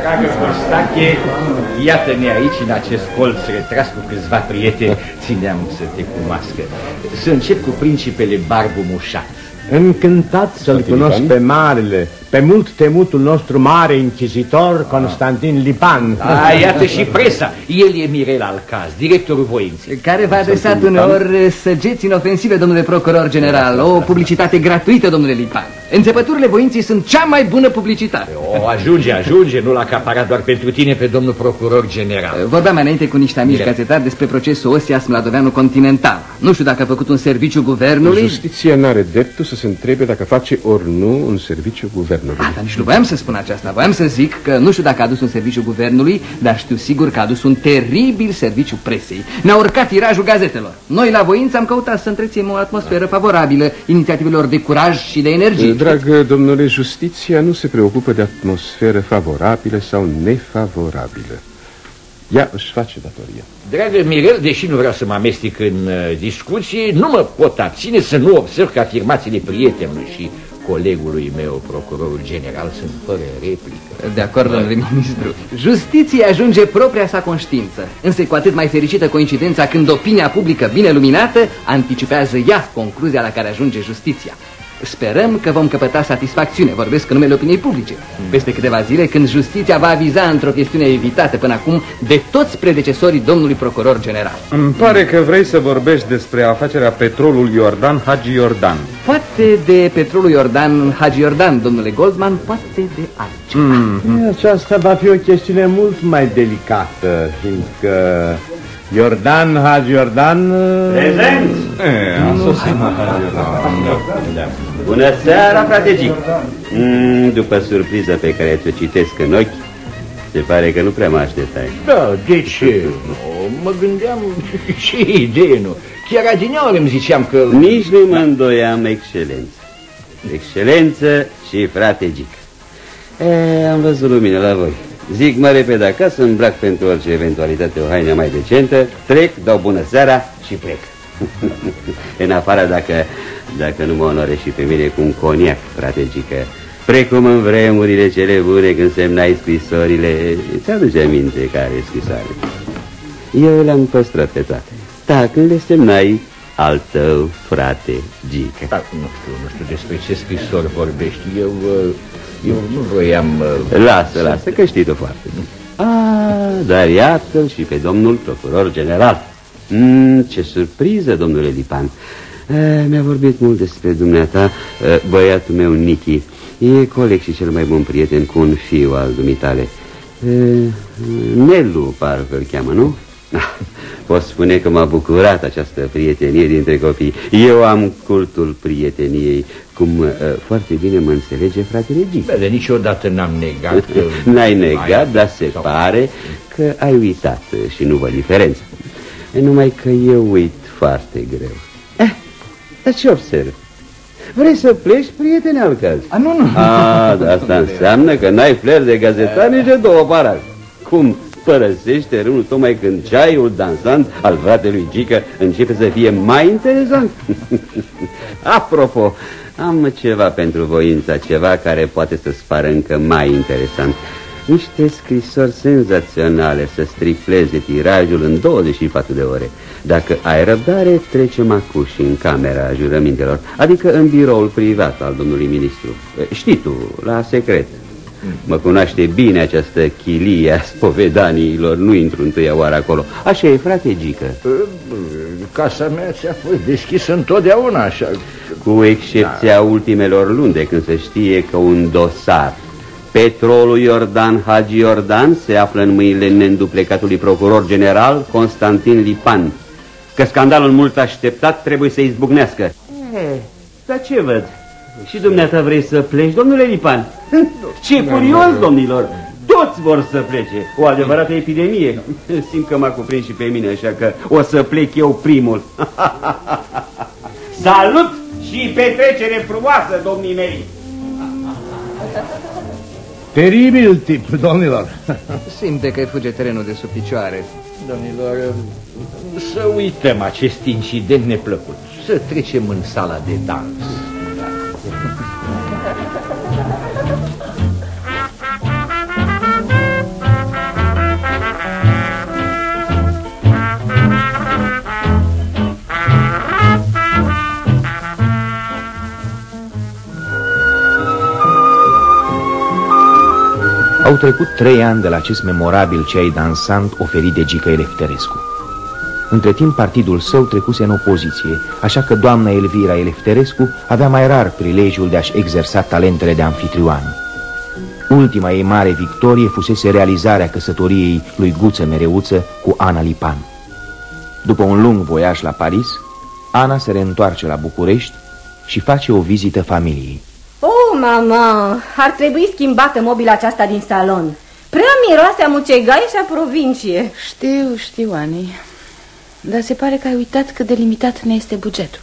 Dragă Costache, iată-ne aici, în acest colț retras cu câțiva prieteni, țineam să te cunoască. Să încep cu principele Barbu Mușat. Încântat să-l cunosc pe marele, pe mult temutul nostru mare inchizitor, Constantin Lipan. A, iată și presa. El e Mirel Alcaz, directorul voinței. Care v-a adresat uneori săgeți inofensive, domnule procuror general, o publicitate gratuită, domnule Lipan. Înțepăturile voinței sunt cea mai bună publicitate. O, ajunge, ajunge, nu l-a acaparat doar pentru tine pe domnul procuror general. Vorbeam mai înainte cu niște amici gazetari despre procesul Osias Mladoveanu Continental. Nu știu dacă a făcut un serviciu guvernului. Justiția n-are dreptul să se întrebe dacă face ori nu un serviciu guvernului. Ah, dar nici nu voiam să spun aceasta. Voiam să zic că nu știu dacă a adus un serviciu guvernului, dar știu sigur că a adus un teribil serviciu presei. Ne-a urcat tirajul gazetelor. Noi la voință am căutat să întreținem o atmosferă favorabilă inițiativelor de curaj și de energie. Dragă domnule, justiția nu se preocupă de atmosferă favorabilă sau nefavorabilă. Ea își face datoria. Dragă Mirel, deși nu vreau să mă amestec în uh, discuție, nu mă pot abține să nu observ că afirmațiile prietenului și colegului meu, procurorul general, sunt fără replică. De acord, domnule ministru. Justiția ajunge propria sa conștiință, însă cu atât mai fericită coincidența când opinia publică bine luminată anticipează ea concluzia la care ajunge justiția. Sperăm că vom căpăta satisfacțiune, vorbesc în numele opiniei publice. Peste câteva zile, când justiția va aviza într-o chestiune evitată până acum de toți predecesorii domnului procuror general. Îmi pare că vrei să vorbești despre afacerea petrolul Iordan Hagi Iordan. Poate de petrolul Iordan Hagi Iordan, domnule Goldman, poate de altceva. Mm. Aceasta va fi o chestiune mult mai delicată, fiindcă Iordan, Hagi Iordan... Prezent! E, a sosit. Bună seara, frate Gic. Mm, după surpriza pe care ți-o citesc în ochi, se pare că nu prea mă așteptai. Da, de ce? Nu, mă gândeam, ce idee nu. Chiar adineaori îmi ziceam că... Nici nu mă îndoiam excelență. Excelență și frate Gic. E, am văzut lumină la voi. Zic mă repede acasă, îmbrac pentru orice eventualitate o haină mai decentă, trec, dau bună seara și plec. în afară dacă, dacă nu mă onore și pe mine cu un coniac, frate Gică. Precum în vremurile cele bune când semnai scrisorile, ți-aduce aminte care scrisoare? Eu le-am păstrat pe toate. Da, când le semnai al tău, frate Gică. Da, nu știu, nu știu despre ce scrisori vorbești. Eu, uh, eu nu voiam... uh, Lasă, lasă, că știi tu foarte bine. Ah, dar iată și pe domnul procuror general. Mm, ce surpriză, domnule Lipan. Eh, Mi-a vorbit mult despre dumneata, eh, băiatul meu, Nichi. E coleg și cel mai bun prieten cu un fiu al dumitale. Eh, Nelu, parcă îl cheamă, nu? Ah, Pot spune că m-a bucurat această prietenie dintre copii. Eu am cultul prieteniei, cum uh, foarte bine mă înțelege fratele Gic. Bine, niciodată n-am negat că... N-ai negat, dar se Sau- pare că ai uitat uh, și nu văd diferența. E numai că eu uit foarte greu. Eh, dar ce observ? Vrei să pleci, prietene, al caz? A, nu, nu. A, dar asta înseamnă că n-ai flair de gazetar nici de două paraje. Cum părăsește râul tocmai când ceaiul dansant al fratelui Gică începe să fie mai interesant? Apropo, am ceva pentru voința, ceva care poate să-ți pară încă mai interesant. Niște scrisori senzaționale să stripleze tirajul în 24 de ore. Dacă ai răbdare, trecem acum și în camera jurămintelor, adică în biroul privat al domnului ministru. Știi tu, la secret. Mă cunoaște bine această chilie a spovedaniilor, nu intru întâia oară acolo. Așa e, frate Gică. Casa mea ți-a fost deschisă întotdeauna așa. Cu excepția ultimelor luni de când se știe că un dosar Petrolul Iordan Hagi Iordan se află în mâinile neînduplecatului procuror general Constantin Lipan Că scandalul mult așteptat trebuie să izbucnească e, Dar ce văd? Și dumneata vrei să pleci, domnule Lipan? Ce curios, domnilor! Toți vor să plece, o adevărată epidemie Simt că m-a cuprins și pe mine, așa că o să plec eu primul Salut și petrecere frumoasă, domnii mei! Teribil tip, domnilor. Simte că îi fuge terenul de sub picioare. Domnilor, să uităm acest incident neplăcut. Să trecem în sala de dans. Au trecut trei ani de la acest memorabil ceai dansant oferit de Gică Elefterescu. Între timp, partidul său trecuse în opoziție, așa că doamna Elvira Elefterescu avea mai rar prilejul de a-și exersa talentele de anfitrioană. Ultima ei mare victorie fusese realizarea căsătoriei lui Guță Mereuță cu Ana Lipan. După un lung voiaj la Paris, Ana se reîntoarce la București și face o vizită familiei. Oh, mama, ar trebui schimbată mobila aceasta din salon. Prea miroase a mucegai și a provincie. Știu, știu, Ani. Dar se pare că ai uitat cât de limitat ne este bugetul.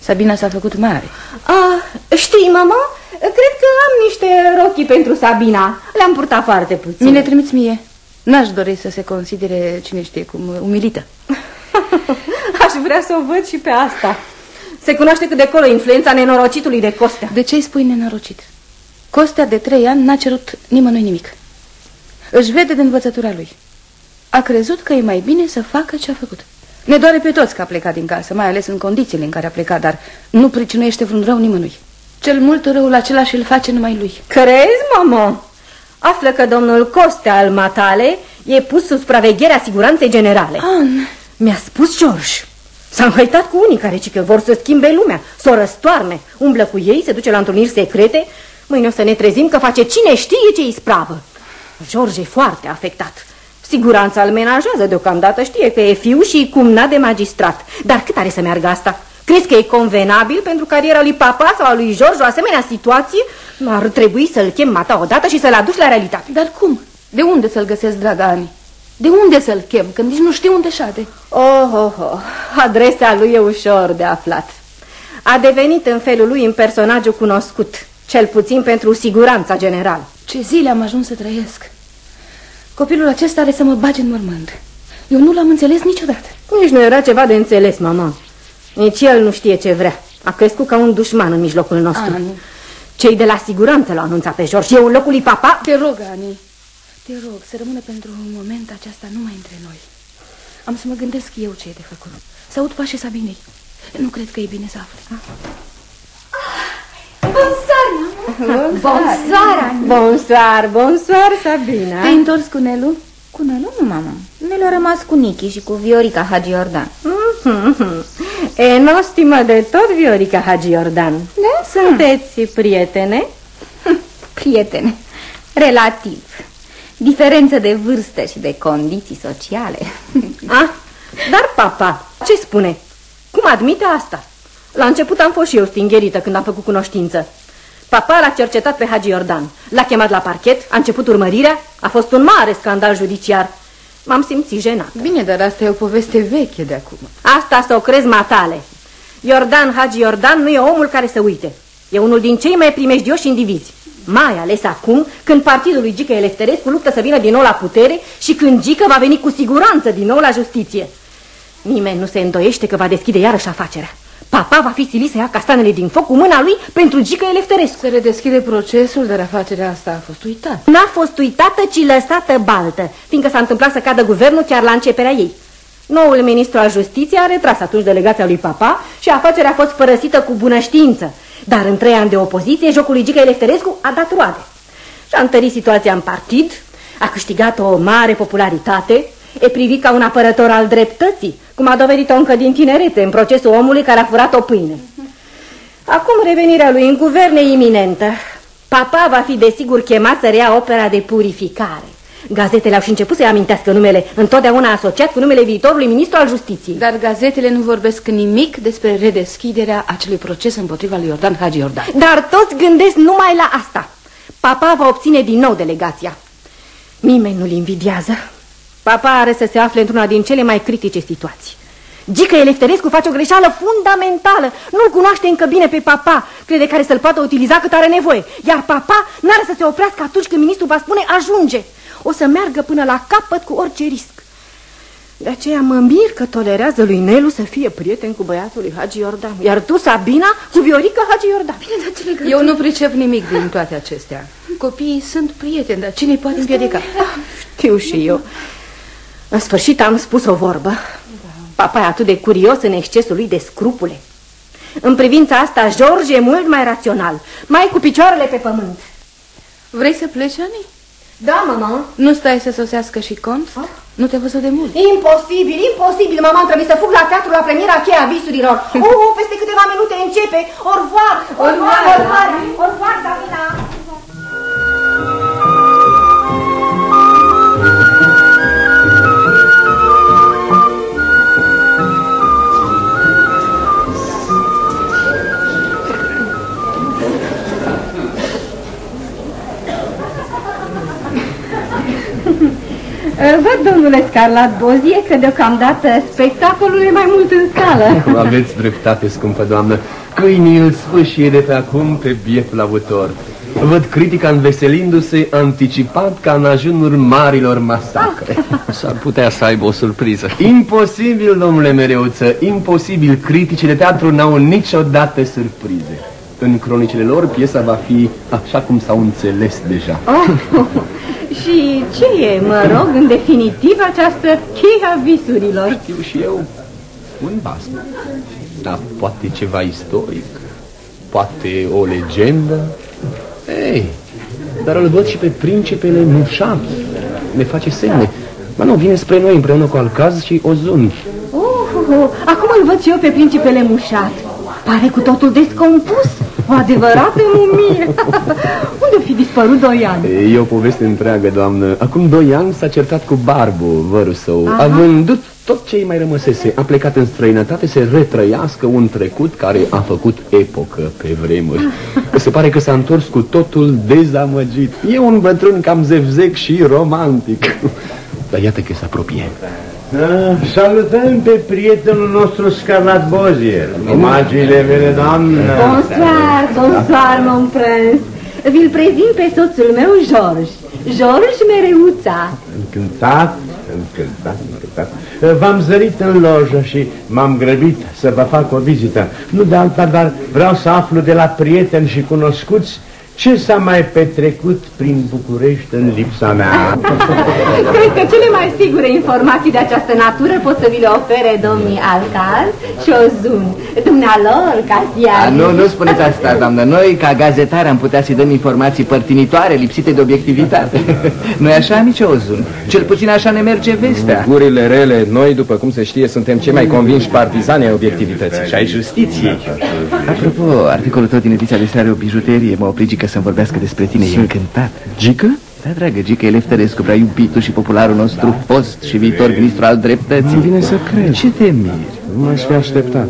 Sabina s-a făcut mare. Ah, știi, mama? Cred că am niște rochii pentru Sabina. Le-am purtat foarte puțin. Mi le trimiți mie. N-aș dori să se considere, cine știe cum, umilită. Aș vrea să o văd și pe asta. Se cunoaște cât de colo influența nenorocitului de Costea. De ce îi spui nenorocit? Costea de trei ani n-a cerut nimănui nimic. Își vede de învățătura lui. A crezut că e mai bine să facă ce a făcut. Ne doare pe toți că a plecat din casă, mai ales în condițiile în care a plecat, dar nu pricinuiește vreun rău nimănui. Cel mult răul același îl face numai lui. Crezi, mamă? Află că domnul Costea al matale e pus sub supravegherea siguranței generale. An. Mi-a spus George. S-a înhăitat cu unii care ci că vor să schimbe lumea, să o răstoarne. Umblă cu ei, se duce la întâlniri secrete. Mâine o să ne trezim că face cine știe ce ispravă. George e foarte afectat. Siguranța îl menajează deocamdată, știe că e fiu și cumna de magistrat. Dar cât are să meargă asta? Crezi că e convenabil pentru cariera lui papa sau a lui George o asemenea situație? Ar trebui să-l chem mata odată și să-l aduci la realitate. Dar cum? De unde să-l găsesc, draga Ani? De unde să-l chem, când nici nu știu unde șade? Oh, oh, oh, adresa lui e ușor de aflat. A devenit în felul lui un personaj cunoscut, cel puțin pentru siguranța generală. Ce zile am ajuns să trăiesc. Copilul acesta are să mă bage în mormânt. Eu nu l-am înțeles niciodată. Nici nu era ceva de înțeles, mama. Nici el nu știe ce vrea. A crescut ca un dușman în mijlocul nostru. Ani. Cei de la siguranță l-au anunțat pe George. Eu în locul lui papa... Te rog, Ani, te rog să rămână pentru un moment aceasta numai între noi. Am să mă gândesc eu ce e de făcut. Să aud pașii Sabinei. Nu cred că e bine să afle. Bonsoir, Bonsoir, bonsoir, bonsoir, Sabina. Te-ai întors cu Nelu? Cu Nelu nu, mama. Nelu a rămas cu Nichi și cu Viorica Hagi Jordan. Mhm. E, nu stimă de tot, Viorica Hagi Jordan. Da? Sunteți prietene? Prietene. Relativ. Diferență de vârstă și de condiții sociale. Ah, dar papa, ce spune? Cum admite asta? La început am fost și eu stingherită când am făcut cunoștință. Papa l-a cercetat pe Hagi Iordan. L-a chemat la parchet, a început urmărirea, a fost un mare scandal judiciar. M-am simțit jenat. Bine, dar asta e o poveste veche de acum. Asta să o crezi matale. Iordan Hagi Iordan nu e omul care să uite. E unul din cei mai primejdioși indivizi. Mai ales acum, când partidul lui Gică Elefterescu luptă să vină din nou la putere și când Gică va veni cu siguranță din nou la justiție. Nimeni nu se îndoiește că va deschide iarăși afacerea. Papa va fi silit să ia castanele din foc cu mâna lui pentru Gică Elefterescu. Se redeschide procesul, dar afacerea asta a fost uitată. N-a fost uitată, ci lăsată baltă, fiindcă s-a întâmplat să cadă guvernul chiar la începerea ei. Noul ministru al justiției a retras atunci delegația lui Papa și afacerea a fost părăsită cu bună știință. Dar în trei ani de opoziție, jocul lui Gică Elefterescu a dat roade. Și-a întărit situația în partid, a câștigat o mare popularitate, e privit ca un apărător al dreptății, cum a dovedit-o încă din tinerete în procesul omului care a furat o pâine. Acum revenirea lui în guvern e iminentă. Papa va fi desigur chemat să rea opera de purificare. Gazetele au și început să-i amintească numele, întotdeauna asociat cu numele viitorului ministru al justiției. Dar gazetele nu vorbesc nimic despre redeschiderea acelui proces împotriva lui Iordan Hagi Iordan. Dar toți gândesc numai la asta. Papa va obține din nou delegația. Nimeni nu-l invidiază. Papa are să se afle într-una din cele mai critice situații. Gică Elefterescu face o greșeală fundamentală. Nu-l cunoaște încă bine pe papa. Crede care să-l poată utiliza cât are nevoie. Iar papa n-are să se oprească atunci când ministrul va spune ajunge. O să meargă până la capăt cu orice risc. De aceea mă mir că tolerează lui Nelu să fie prieten cu băiatul lui Hagi Iordan. Iar tu, Sabina, cu Viorica Hagi Iordan. Bine, dar ce legătură? Eu nu pricep nimic din toate acestea. Copiii sunt prieteni, dar cine poate împiedica? Știu și eu. În sfârșit am spus o vorbă. Papa e atât de curios în excesul lui de scrupule. În privința asta, George e mult mai rațional, mai cu picioarele pe pământ. Vrei să pleci, Ani? Da, mama. Nu stai să sosească și Combs? Ah. Nu te-a văzut de mult. Imposibil, imposibil, mama, trebuie să fug la teatru la premiera cheia visurilor. Oh, peste câteva minute începe. Orvar, orvar, orvar, orvar, Davina. Văd, domnule Scarlat Bozie, că deocamdată spectacolul e mai mult în sală. Aveți dreptate, scumpă doamnă. Câinii îl sfâșie de pe acum pe bietul autor. Văd critica înveselindu-se anticipat ca în ajunul marilor masacre. S-ar putea să aibă o surpriză. Imposibil, domnule Mereuță, imposibil. Criticii de teatru n-au niciodată surprize. În cronicile lor, piesa va fi așa cum s-au înțeles deja. Oh, și ce e, mă rog, în definitiv, această cheia visurilor? Știu și eu un basm. Dar poate ceva istoric, poate o legendă. Ei, dar îl văd și pe principele Mușat. Ne face semne. Mă nu, vine spre noi împreună cu Alcaz și Ozun. Oh, oh, oh, acum îl văd și eu pe principele Mușat. Pare cu totul descompus. O adevărată mumie. Unde fi dispărut doi ani? E o poveste întreagă, doamnă. Acum doi ani s-a certat cu Barbu, vărul său. Aha. A vândut tot ce îi mai rămăsese. A plecat în străinătate să retrăiască un trecut care a făcut epocă pe vremuri. Se pare că s-a întors cu totul dezamăgit. E un bătrân cam zevzec și romantic. Dar iată că se apropie. Da, salutăm pe prietenul nostru Scarlat Bozier. Omagiile mele, doamnă. Bonsoir, bonsoir, mon prince. Vi-l prezint pe soțul meu, George. George Mereuța. Încântat, încântat, încântat. V-am zărit în lojă și m-am grăbit să vă fac o vizită. Nu de alta, dar vreau să aflu de la prieteni și cunoscuți ce s-a mai petrecut prin București în lipsa mea. Cred că cele mai sigure informații de această natură pot să vi le ofere domnii Alcaz și Ozun. Dumnealor, casiar. A, nu, nu spuneți asta, doamnă. Noi, ca gazetari, am putea să-i dăm informații părtinitoare, lipsite de obiectivitate. Noi așa, nici Ozun. Cel puțin așa ne merge vestea. Gurile rele, noi, după cum se știe, suntem cei mai convinși partizani ai obiectivității. Și ai justiției. Apropo, articolul tău din ediția de seară, o bijuterie, mă obligică să-mi vorbească despre tine. E încântat. Gică? Da, dragă, Gică Elefterescu, prea iubitul și popularul nostru, fost și viitor ministru al dreptății. Îmi vine să cred. Ce te miri? Nu m-aș fi așteptat.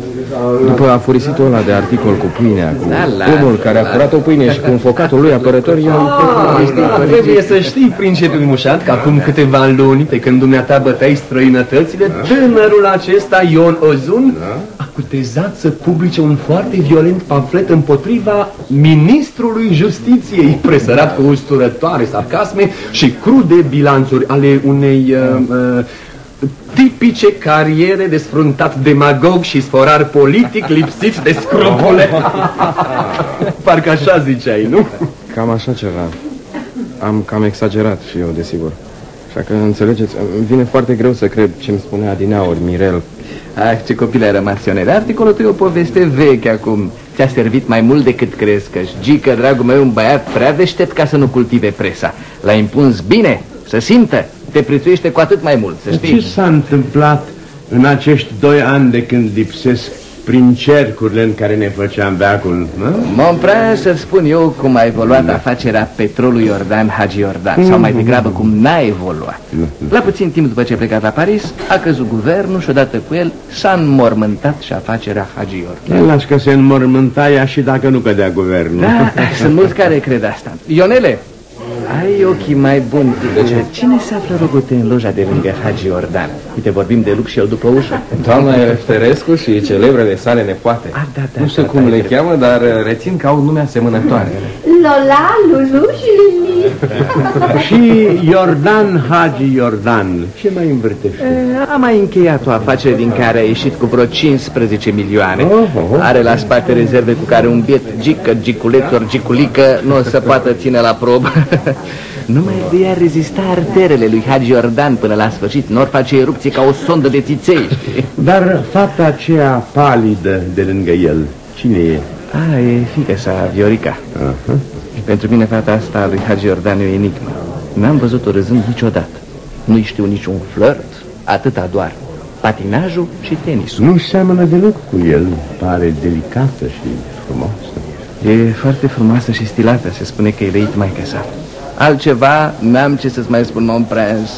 După afurisitul ăla de articol cu pâinea, cu Da, la- omul care a furat o pâine și cu înfocatul lui apărător, eu am Trebuie să știi, princetul Mușat, că acum câteva luni, pe când dumneata băteai străinătățile, tânărul acesta, Ion Ozun, a cutezat să publice un foarte violent pamflet împotriva ministrului justiției, presărat cu usturătoare sarcasme și crude bilanțuri ale unei uh, uh, tipice cariere de sfruntat demagog și sforar politic lipsit de scrupule. Parcă așa ziceai, nu? Cam așa ceva. Am cam exagerat și eu, desigur. Așa că, înțelegeți, îmi vine foarte greu să cred ce-mi spunea Adineauri, Mirel. Ah, ce copil ai rămas, Ionele. Articolul tău e o poveste veche acum. Ți-a servit mai mult decât crezi că Gică, dragul meu, un băiat prea deștept ca să nu cultive presa. L-a impuns bine, să simtă. Te prețuiește cu atât mai mult, să Ce știi. s-a întâmplat în acești doi ani de când lipsesc prin cercurile în care ne făceam veacul? Nu? Mă prea să-ți spun eu cum a evoluat afacerea petrolului Iordan Hagi Iordan Sau mai degrabă cum n-a evoluat La puțin timp după ce a plecat la Paris A căzut guvernul și odată cu el S-a înmormântat și afacerea Hagi Iordan El lași că se înmormânta ea și dacă nu cădea guvernul. Da, sunt mulți care cred asta Ionele, ai ochii mai buni De ce? Cine se află rogote în loja de lângă Hagi Iordan? Uite, vorbim de lup și el după ușă Doamna Elefterescu și celebrele sale nepoate. Ah, da, da, nu știu da, cum da, le da. cheamă, dar uh, rețin că au nume asemănătoare. Lola, Lulu și Lili. și Iordan Hagi Iordan. Ce mai învârtește? A mai încheiat o afacere din care a ieșit cu vreo 15 milioane Oh, Are la spate rezerve cu care un biet gică, giculeț ori giculică Nu o să poată ține la probă Numai de ea rezista arterele lui Hagi Jordan până la sfârșit Nu or face erupție ca o sondă de țiței știi? Dar fata aceea palidă de lângă el, cine e? A, e fică sa, Viorica Aha. Pentru mine fata asta lui Hagi Jordan e o enigmă N-am văzut-o râzând niciodată. Nu-i știu niciun flirt, atâta doar patinajul și tenisul. Nu seamănă deloc cu el, pare delicată și frumoasă. E foarte frumoasă și stilată, se spune că e leit mai sa. Altceva n-am ce să-ți mai spun, mon prens.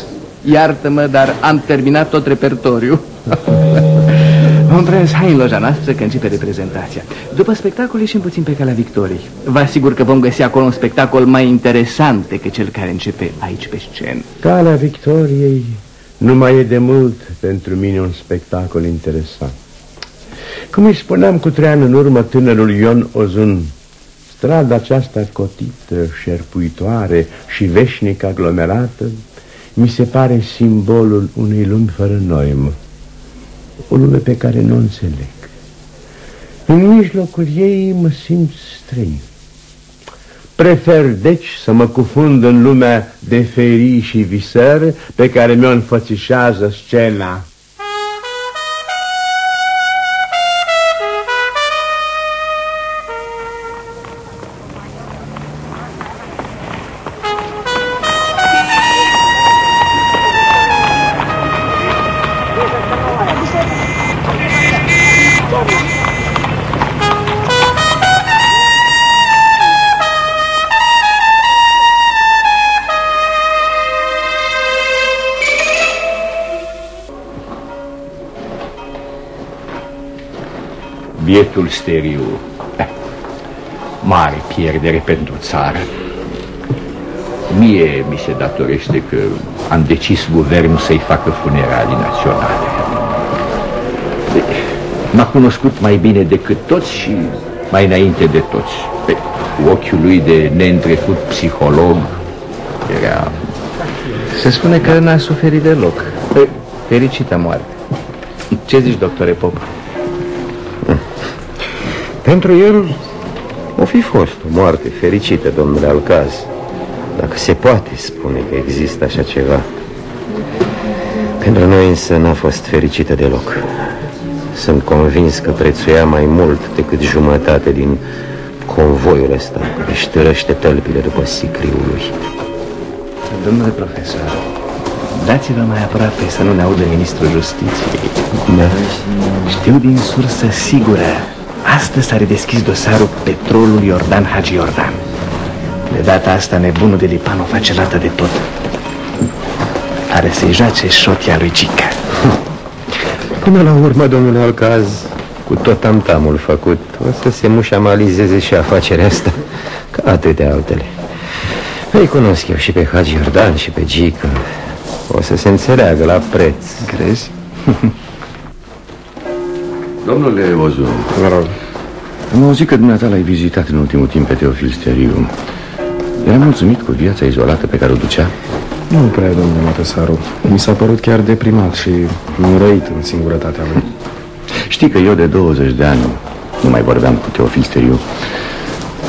Iartă-mă, dar am terminat tot repertoriu. Mon prens, hai în loja noastră că începe reprezentația. După spectacol ieșim puțin pe calea victoriei. Vă asigur că vom găsi acolo un spectacol mai interesant decât cel care începe aici pe scenă. Calea victoriei nu mai e de mult pentru mine un spectacol interesant. Cum îi spuneam cu trei ani în urmă tânărul Ion Ozun, strada aceasta cotită, șerpuitoare și veșnic aglomerată, mi se pare simbolul unei lumi fără noimă. O lume pe care nu o înțeleg. În mijlocul ei mă simt străin. Prefer, deci, să mă cufund în lumea de ferii și visări pe care mi-o înfățișează scena. Bietul steriu. Mare pierdere pentru țară. Mie mi se datorește că am decis guvernul să-i facă funeralii naționale. M-a cunoscut mai bine decât toți și mai înainte de toți. Pe ochiul lui de neîntrecut psiholog era... Se spune că n-a suferit deloc. Fericită moarte. Ce zici, doctore Pop? Pentru el o fi fost o moarte fericită, domnule Alcaz Dacă se poate spune că există așa ceva. Pentru noi însă n-a fost fericită deloc. Sunt convins că prețuia mai mult decât jumătate din convoiul ăsta Care ștărăște tălpile după sicriul lui. Domnule profesor, dați-vă mai aproape să nu ne audă ministrul justiției. Da. Știu din sursă sigură Astăzi s-a redeschis dosarul petrolul Iordan Hagi Iordan. De data asta nebunul de Lipan o face lată de tot. Are să-i joace șotia lui Gica. Până la urmă, domnule Alcaz, cu tot tamtamul făcut, o să se mușamalizeze și afacerea asta, ca atâtea altele. Îi cunosc eu și pe Hagi Iordan și pe Gica. O să se înțeleagă la preț. Crezi? Domnule Ozu, Vă rog. am auzit că dumneata l-ai vizitat în ultimul timp pe Teofil Steriu. Era mulțumit cu viața izolată pe care o ducea? Nu prea, domnule Matesaru. Mi s-a părut chiar deprimat și înrăit în singurătatea lui. Știi că eu de 20 de ani nu mai vorbeam cu Teofil Steriu.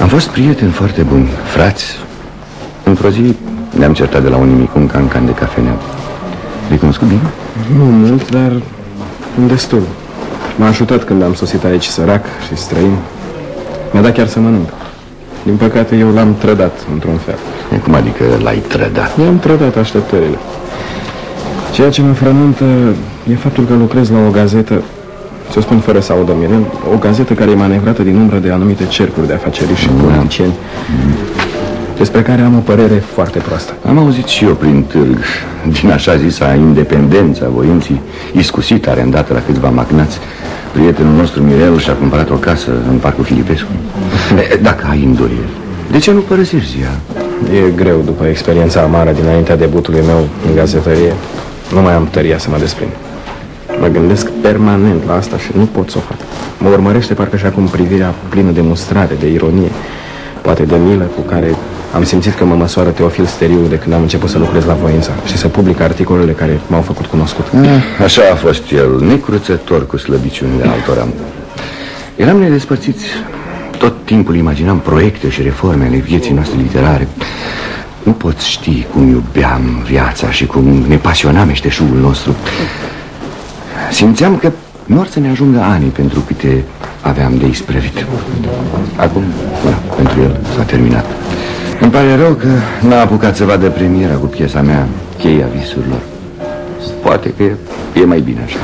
Am fost prieteni foarte buni, frați. Într-o zi ne-am certat de la un nimic, un cancan de cafenea. Le-ai cunoscut bine? Nu mult, dar destul. M-a ajutat când am sosit aici sărac și străin. Mi-a dat chiar să mănânc. Din păcate, eu l-am trădat într-un fel. Cum adică l-ai trădat? I-am trădat așteptările. Ceea ce mă frământă e faptul că lucrez la o gazetă, să spun fără să audă mine, o gazetă care e manevrată din umbră de anumite cercuri de afaceri și politicieni, despre care am o părere foarte proastă. Am auzit și eu prin târg din așa zisa independența voinții iscusită arendată la câțiva magnați. Prietenul nostru Mirel și-a cumpărat o casă în parcul Filipescu. E, Dacă ai îndoieli, de ce nu părăsești ziua? E greu după experiența amară dinaintea debutului meu în gazetărie. Nu mai am tăria să mă desprind. Mă gândesc permanent la asta și nu pot să o fac. Mă urmărește parcă și acum privirea plină de mustrare, de ironie, poate de milă cu care am simțit că mă măsoară Teofil Steriu de când am început să lucrez la voința și să public articolele care m-au făcut cunoscut. Ah, Așa a fost el, necruțător cu slăbiciunile altora. Eram nedespărțiți. Tot timpul imaginam proiecte și reforme ale vieții noastre literare. Nu poți ști cum iubeam viața și cum ne pasiona meșteșugul nostru. Simțeam că nu ar să ne ajungă ani pentru câte aveam de isprăvit. Acum, da, pentru el s-a terminat. Îmi pare rău că n-a apucat să vadă premiera cu piesa mea, Cheia visurilor. Poate că e mai bine așa.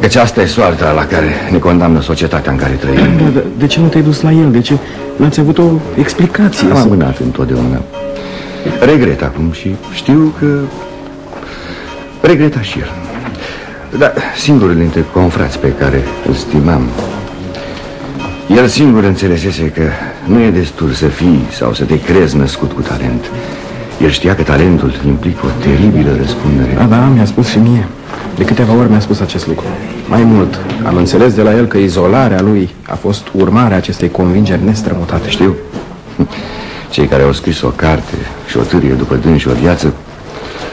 Deci asta e soarta la care ne condamnă societatea în care trăim. Da, da, de ce nu te-ai dus la el? De ce n-ați avut o explicație? Am amânat întotdeauna. Regret acum și știu că regreta și el. Dar singurul dintre confrați pe care îl stimam El singur înțelesese că nu e destul să fii sau să te crezi născut cu talent. El știa că talentul implică o teribilă răspundere. Da, da, mi-a spus și mie. De câteva ori mi-a spus acest lucru. Mai mult, am înțeles de la el că izolarea lui a fost urmarea acestei convingeri nestrămutate. Știu. Cei care au scris o carte și o târie după dânsi o viață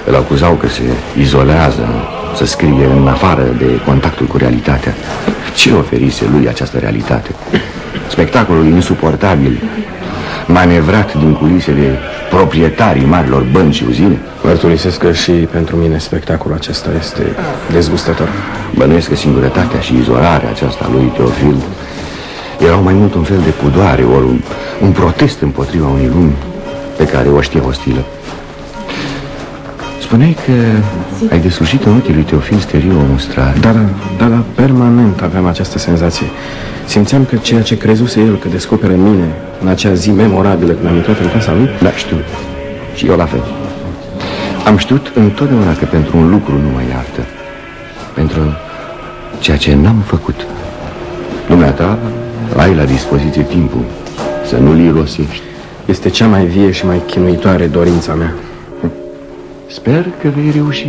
Îl acuzau că se izolează să scrie în afară de contactul cu realitatea. Ce oferise lui această realitate? Spectacolul insuportabil, manevrat din culisele proprietarii marilor bănci și uzine. Mărturisesc că și pentru mine spectacolul acesta este dezgustător. Bănuiesc că singurătatea și izolarea aceasta lui Teofil erau mai mult un fel de pudoare, ori un, un protest împotriva unei lumi pe care o știe ostilă. Spuneai că ai deslușit în ochii lui Teofil Steriu o mustrare. Da, da, da, da, permanent aveam această senzație. Simțeam că ceea ce crezuse el că descoperă în mine În acea zi memorabilă când am intrat în casa lui Da, știu. Și eu la fel. Am știut întotdeauna că pentru un lucru nu mă iartă Pentru ceea ce n-am făcut. Dumneata ai la dispoziție timpul Să nu-l irosești. Este cea mai vie și mai chinuitoare dorința mea Sper că vei reuși.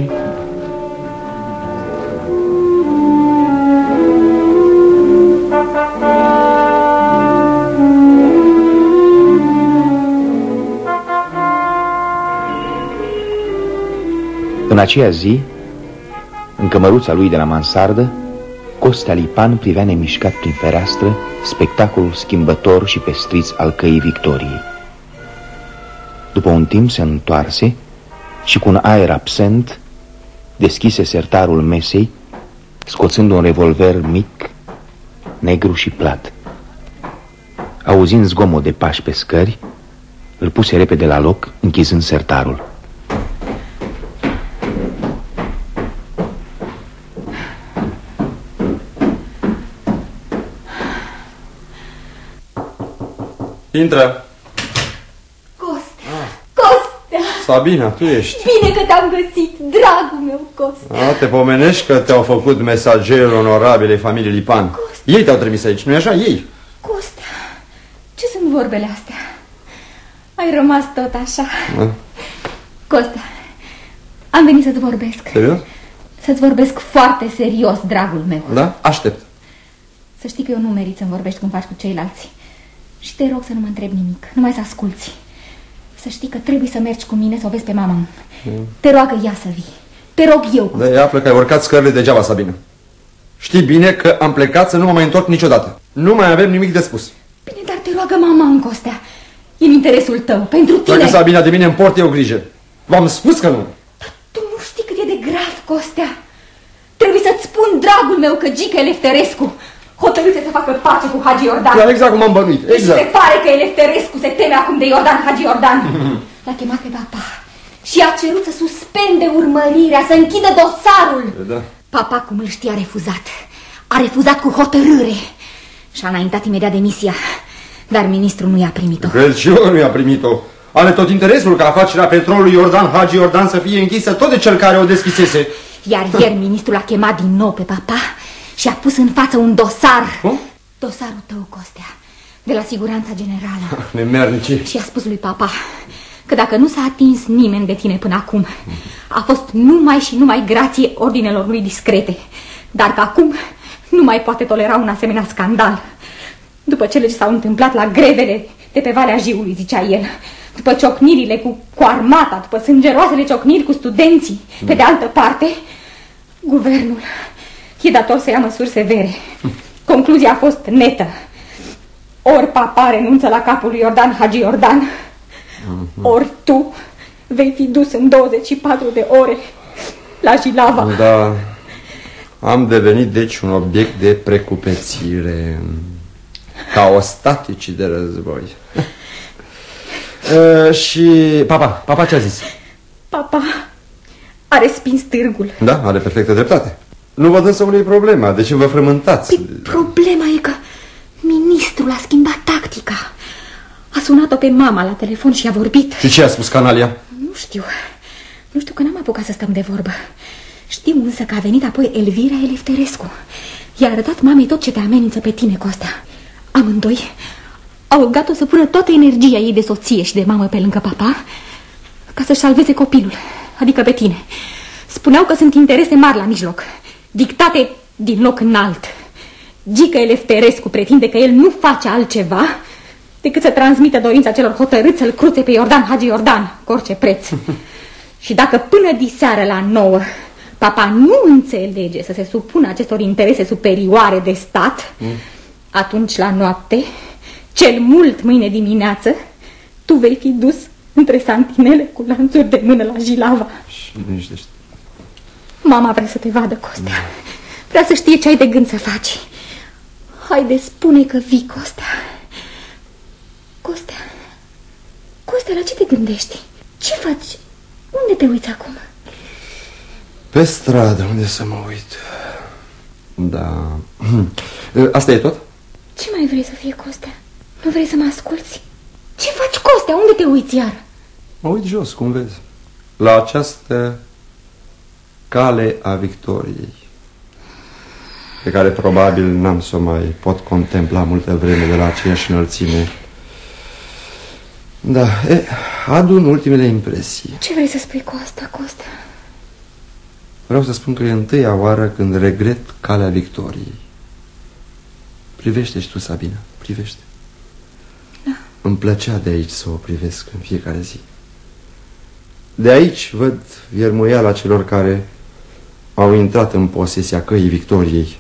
În aceea zi, în cămăruța lui de la mansardă, Costea Lipan privea nemișcat prin fereastră spectacolul schimbător și pestriț al căii Victoriei. După un timp se întoarse și cu un aer absent deschise sertarul mesei, scoțând un revolver mic, negru și plat. Auzind zgomot de pași pe scări, îl puse repede la loc, închizând sertarul. Intră! Sabina, tu ești. Bine că te-am găsit, dragul meu, Costa. A, te pomenești că te-au făcut mesagerul onorabile familiei Lipan. Costa. Ei te-au trimis aici, nu-i așa? Ei. Costa, ce sunt vorbele astea? Ai rămas tot așa. A? Costa, am venit să-ți vorbesc. Serios? Să-ți vorbesc foarte serios, dragul meu. Da? Aștept. Să știi că eu nu merit să-mi vorbești cum faci cu ceilalți. Și te rog să nu mă întrebi nimic, numai să asculți. Să știi că trebuie să mergi cu mine să o vezi pe mama. Mm. Te roagă ea să vii. Te rog eu. Da, ea află că ai urcat scările degeaba, Sabina. Știi bine că am plecat să nu mă mai întorc niciodată. Nu mai avem nimic de spus. Bine, dar te roagă mama în Costea. E în interesul tău, pentru tine. Dacă Sabina de mine îmi port eu grijă. V-am spus că nu. Dar tu nu știi cât e de grav, Costea. Trebuie să-ți spun, dragul meu, că Gica Elefterescu hotărâse să facă pace cu Hagi Iordan. Da, exact cum am bănuit. Exact. Și se pare că Elefterescu se teme acum de Iordan Hagi Iordan. L-a chemat pe papa și a cerut să suspende urmărirea, să închidă dosarul. Da. Papa, cum îl știa, a refuzat. A refuzat cu hotărâre și a înaintat imediat demisia. Dar ministrul nu i-a primit-o. Cred și eu nu i-a primit-o. Are tot interesul ca afacerea petrolului Iordan Hagi Iordan să fie închisă tot de cel care o deschisese. Iar ieri ministrul a chemat din nou pe papa și a pus în față un dosar. Cum? Dosarul tău, Costea, de la Siguranța Generală. Nemernici. Și a spus lui papa că dacă nu s-a atins nimeni de tine până acum, a fost numai și numai grație ordinelor lui discrete, dar că acum nu mai poate tolera un asemenea scandal. După cele ce s-au întâmplat la grevele de pe Valea Jiului, zicea el, după ciocnirile cu, cu armata, după sângeroasele ciocniri cu studenții, pe de altă parte, guvernul E dator să ia măsuri severe. Concluzia a fost netă. Ori papa renunță la capul lui Iordan Hagi Iordan, mhm. ori tu vei fi dus în 24 de ore la Jilava. Da, am devenit deci un obiect de precupețire, ca ostaticii de război. Uh, și papa, papa ce a zis? Papa a respins târgul. Da, are perfectă dreptate. Nu văd însă unei problema. De ce vă frământați? Păi, problema e că ministrul a schimbat tactica. A sunat-o pe mama la telefon și a vorbit. Și ce a spus Canalia? Nu știu. Nu știu că n-am apucat să stăm de vorbă. Știu însă că a venit apoi Elvira Elefterescu. I-a arătat mamei tot ce te amenință pe tine, Costa. Amândoi au rugat-o să pună toată energia ei de soție și de mamă pe lângă papa ca să-și salveze copilul, adică pe tine. Spuneau că sunt interese mari la mijloc, dictate din loc înalt. Gică Elefterescu pretinde că el nu face altceva decât să transmită dorința celor hotărâți să-l cruțe pe Iordan Hagi Iordan, cu orice preț. și dacă până diseară la nouă papa nu înțelege să se supună acestor interese superioare de stat, mm. atunci la noapte, cel mult mâine dimineață, tu vei fi dus între santinele cu lanțuri de mână la Jilava. Și liniștește. Mama vrea să te vadă, Costea. Vrea să știe ce ai de gând să faci. Haide, spune că vii, Costea. Costea, Costea, la ce te gândești? Ce faci? Unde te uiți acum? Pe stradă, unde să mă uit? Da... Asta e tot? Ce mai vrei să fie, Costea? Nu vrei să mă asculți? Ce faci, Costea? Unde te uiți iar? Mă uit jos, cum vezi La această cale a victoriei Pe care probabil n-am să mai pot contempla multă vreme de la aceeași înălțime. Da, e, adun ultimele impresii. Ce vrei să spui cu asta, Costea? Vreau să spun că e întâia oară când regret calea victoriei. Privește și tu, Sabina, privește. Da. Îmi plăcea de aici să o privesc în fiecare zi. De aici văd viermuiala celor care au intrat în posesia căii victoriei.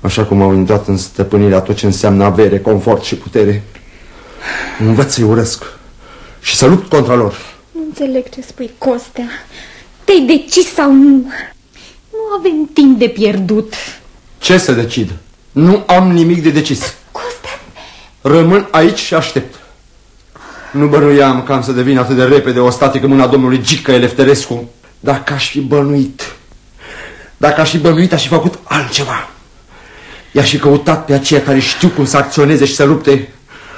Așa cum au intrat în stăpânirea tot ce înseamnă avere, confort și putere. Învăț să-i urăsc și să lupt contra lor. Nu înțeleg ce spui, Costea. Te-ai decis sau nu? Nu avem timp de pierdut. Ce să decid? Nu am nimic de decis. Costea? Rămân aici și aștept. Nu bănuiam că am să devin atât de repede o statică mâna domnului Gică Elefterescu. Dacă aș fi bănuit Dacă aș fi bănuit, aș fi făcut altceva. I-aș fi căutat pe aceia care știu cum să acționeze și să lupte.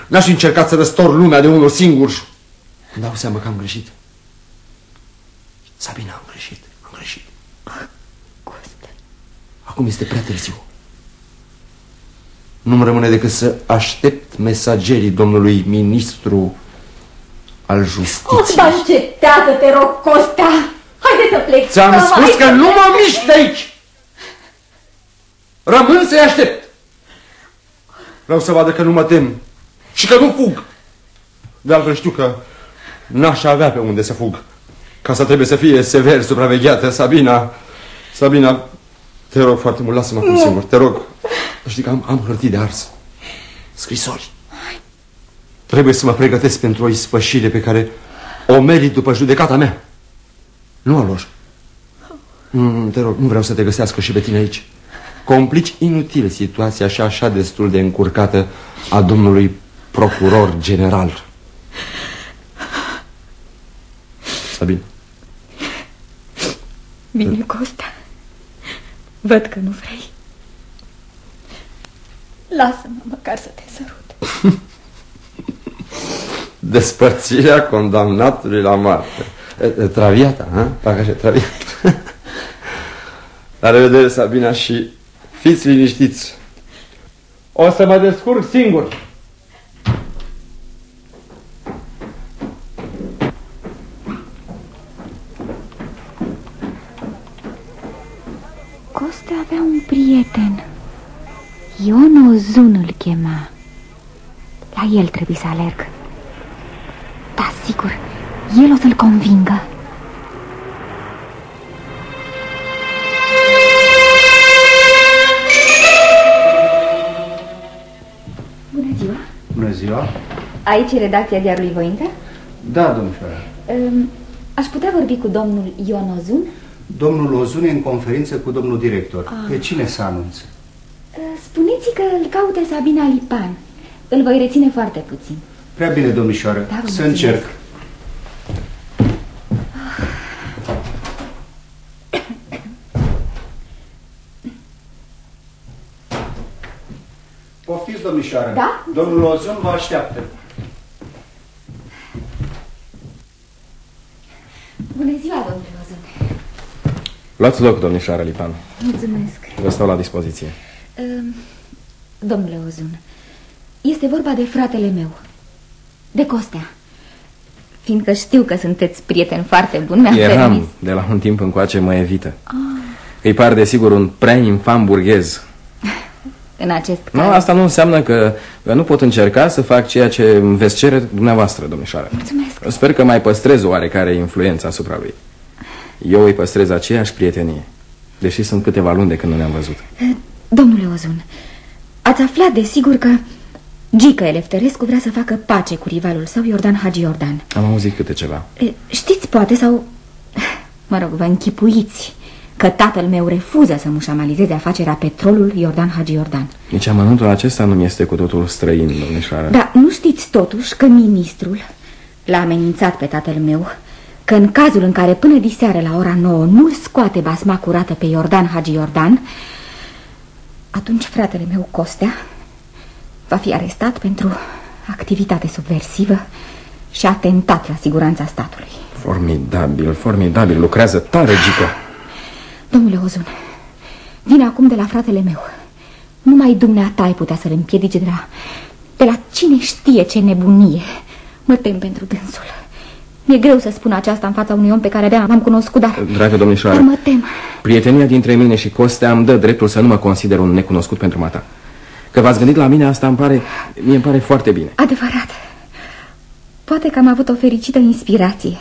N-aș fi încercat să răstor lumea de unul singur. Îmi dau seama că am greșit. Sabina, am greșit, am greșit. Costa. Acum este prea târziu. Nu-mi rămâne decât să aștept mesagerii domnului ministru al justiției. O, dar încetează, te rog, Costea Haide să plec. Ți-am spus că nu mă mișc de aici. Rămân să-i aștept. Vreau să vadă că nu mă tem Și că nu fug. De altfel știu că N-aș avea pe unde să fug. Casa trebuie să fie sever supravegheată Sabina. Sabina Te rog foarte mult, lasă-mă acum singur Te rog. Știi că am, am hârtii de ars. Scrisori. Trebuie să mă pregătesc pentru o ispășire pe care o merit după judecata mea Nu a lor nu, Te rog, nu vreau să te găsească și pe tine aici. Complici inutil situația și așa destul de încurcată a domnului procuror general. Sabine. Bine, Costa Văd că nu vrei. Lasă-mă măcar să te sărut. Despărțirea condamnatului la moarte Traviata, ha? Parcă așa, traviata. La revedere, Sabina, și fiți liniștiți. O să mă descurc singur. Costa avea un prieten. Ion Ozun îl chema. La el trebuie să alerg. Da, sigur, el o să-l convingă Bună ziua! Bună ziua! Aici e redacția diarului Voință? Da, domnișoara. Um, aș putea vorbi cu domnul Ion Ozun? Domnul Ozun e în conferință cu domnul director. Ah. Pe cine să anunță? Uh, Spuneți că îl caută Sabina Lipan Îl voi reține foarte puțin Prea bine, domnișoară. Da, vă Să mulțumesc. încerc. Poftiți, domnișoară. Da? Domnul Ozon vă așteaptă. Bună ziua, domnule Ozon. Luați loc, domnișoară Lipan. Mulțumesc. Vă stau la dispoziție. Ehm, Domnule Ozun, este vorba de fratele meu, de Costea. Fiindcă știu că sunteți prieten foarte bun, mi-am permis. Eram, de la un timp încoace mă evită. Îi par desigur un prea infam burghez. În acest Nu, caz. asta nu înseamnă că că nu pot încerca să fac ceea ce îmi veți cere dumneavoastră, domnișoară. Mulțumesc. Sper că mai păstrez oarecare influență asupra lui. Eu îi păstrez aceeași prietenie, deși sunt câteva luni de când nu ne-am văzut. Domnule Ozun, ați aflat de sigur că Gica Elefterescu vrea să facă pace cu rivalul său, Iordan Hagi Iordan. Am auzit câte ceva. E, Știți, poate, sau... Mă rog, vă închipuiți că tatăl meu refuză să mușamalizeze afacerea petrolul Iordan Hagi Iordan. Nici amănuntul acesta nu mi este cu totul străin, domnișoară. Dar nu știți totuși că ministrul l-a amenințat pe tatăl meu că în cazul în care până diseară la ora 9 nu scoate basma curată pe Iordan Hagi Iordan, atunci fratele meu Costea va fi arestat pentru activitate subversivă și atentat la siguranța statului. Formidabil, formidabil. Lucrează tare, Gica. Domnule Ozun, vine acum de la fratele meu. Numai dumneata ai putea să-l împiedice de la, de la cine știe ce nebunie. Mă tem pentru dânsul. Mi-e greu să spun aceasta în fața unui om pe care abia l-am cunoscut, dar, Dragă domnișoară, dar mă tem. prietenia dintre mine și Costea îmi dă dreptul să nu mă consider un necunoscut pentru mata. Că v-ați gândit la mine, asta îmi pare, mie îmi pare foarte bine. Adevărat. Poate că am avut o fericită inspirație.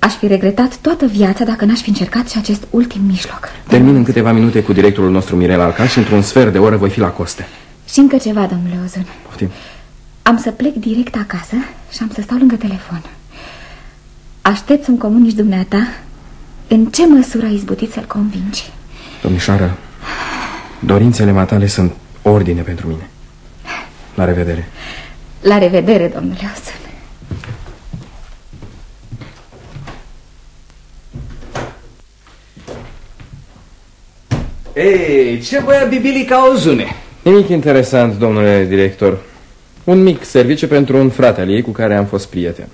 Aș fi regretat toată viața dacă n-aș fi încercat și acest ultim mijloc. Termin în câteva minute cu directorul nostru Mirel Alcan și într-un sfert de oră voi fi la Coste. Și încă ceva, domnule Ozun. Poftim. Am să plec direct acasă și am să stau lângă telefon. Aștept să-mi comunici dumneata în ce măsură ai izbutit să-l convingi. Domnișoară, dorințele matale sunt ordine pentru mine. La revedere. La revedere, domnule Ozun. Ei, ce voia bibilica Ozune? Nimic interesant, domnule director. Un mic serviciu pentru un frate al ei cu care am fost prieten.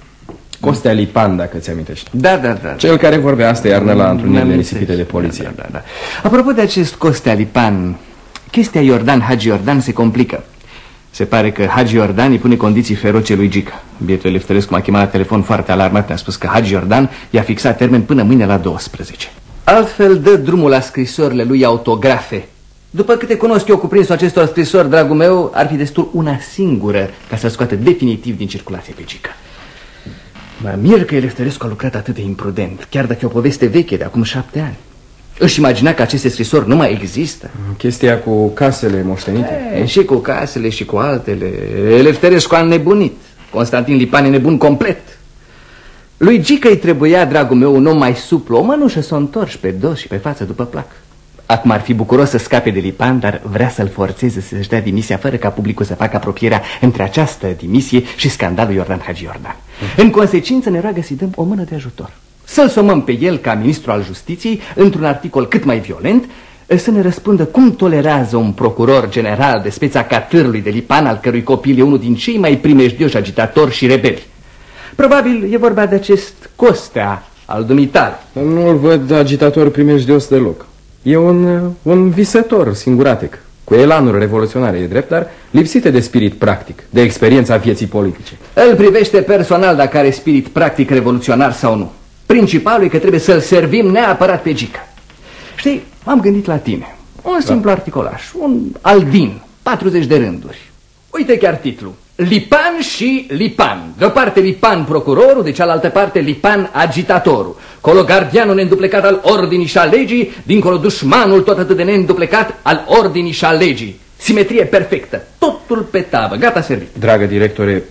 Costea Lipan, dacă ți amintești. Da, da, da. Cel care vorbea astă iarnă la întrunirile Mi-am risipite de poliție. Da, da, da. Apropo de acest Costea Lipan, chestia Iordan Hagi Iordan se complică. Se pare că Hagi Iordan îi pune condiții feroce lui Gica. Bietul Elefterescu m-a chemat la telefon foarte alarmat, mi-a spus că Hagi Iordan i-a fixat termen până mâine la 12. Altfel dă drumul la scrisorile lui autografe. După câte cunosc eu cuprinsul acestor scrisori, dragul meu, ar fi destul una singură ca să scoată definitiv din circulație pe Gica. Mă mir că Elefterescu a lucrat atât de imprudent, chiar dacă e o poveste veche de acum șapte ani. Își imagina că aceste scrisori nu mai există. Chestia cu casele moștenite. E, și cu casele și cu altele. Elefterescu a nebunit. Constantin Lipan e nebun complet. Lui Gica îi trebuia, dragul meu, un om mai suplu, o mănușă să o întorci pe dos și pe față după plac. Acum ar fi bucuros să scape de Lipan, dar vrea să-l forțeze să-și dea dimisia fără ca publicul să facă apropierea între această dimisie și scandalul Iordan Hagi Iordan. În consecință ne roagă să-i dăm o mână de ajutor. Să-l somăm pe el ca ministru al justiției într-un articol cât mai violent să ne răspundă cum tolerează un procuror general de speța catârului de Lipan, al cărui copil e unul din cei mai primejdioși agitatori și rebeli. Probabil e vorba de acest Costea al dumitar. Nu-l văd agitator primejdios deloc. E un, un visător singuratic, cu elanuri revoluționare, e drept, dar lipsite de spirit practic, de experiența vieții politice. Îl privește personal dacă are spirit practic revoluționar sau nu. Principalul e că trebuie să-l servim neapărat pe Gica. Știi, m-am gândit la tine. Un simplu articolaș, un aldin, 40 de rânduri. Uite chiar titlul. Lipan și Lipan. De o parte Lipan procurorul, de cealaltă parte Lipan agitatorul. Colo gardianul neînduplecat al ordinii și al legii, dincolo dușmanul tot atât de neînduplecat al ordinii și al legii. Simetrie perfectă, totul pe tavă, gata servit. Dragă directore,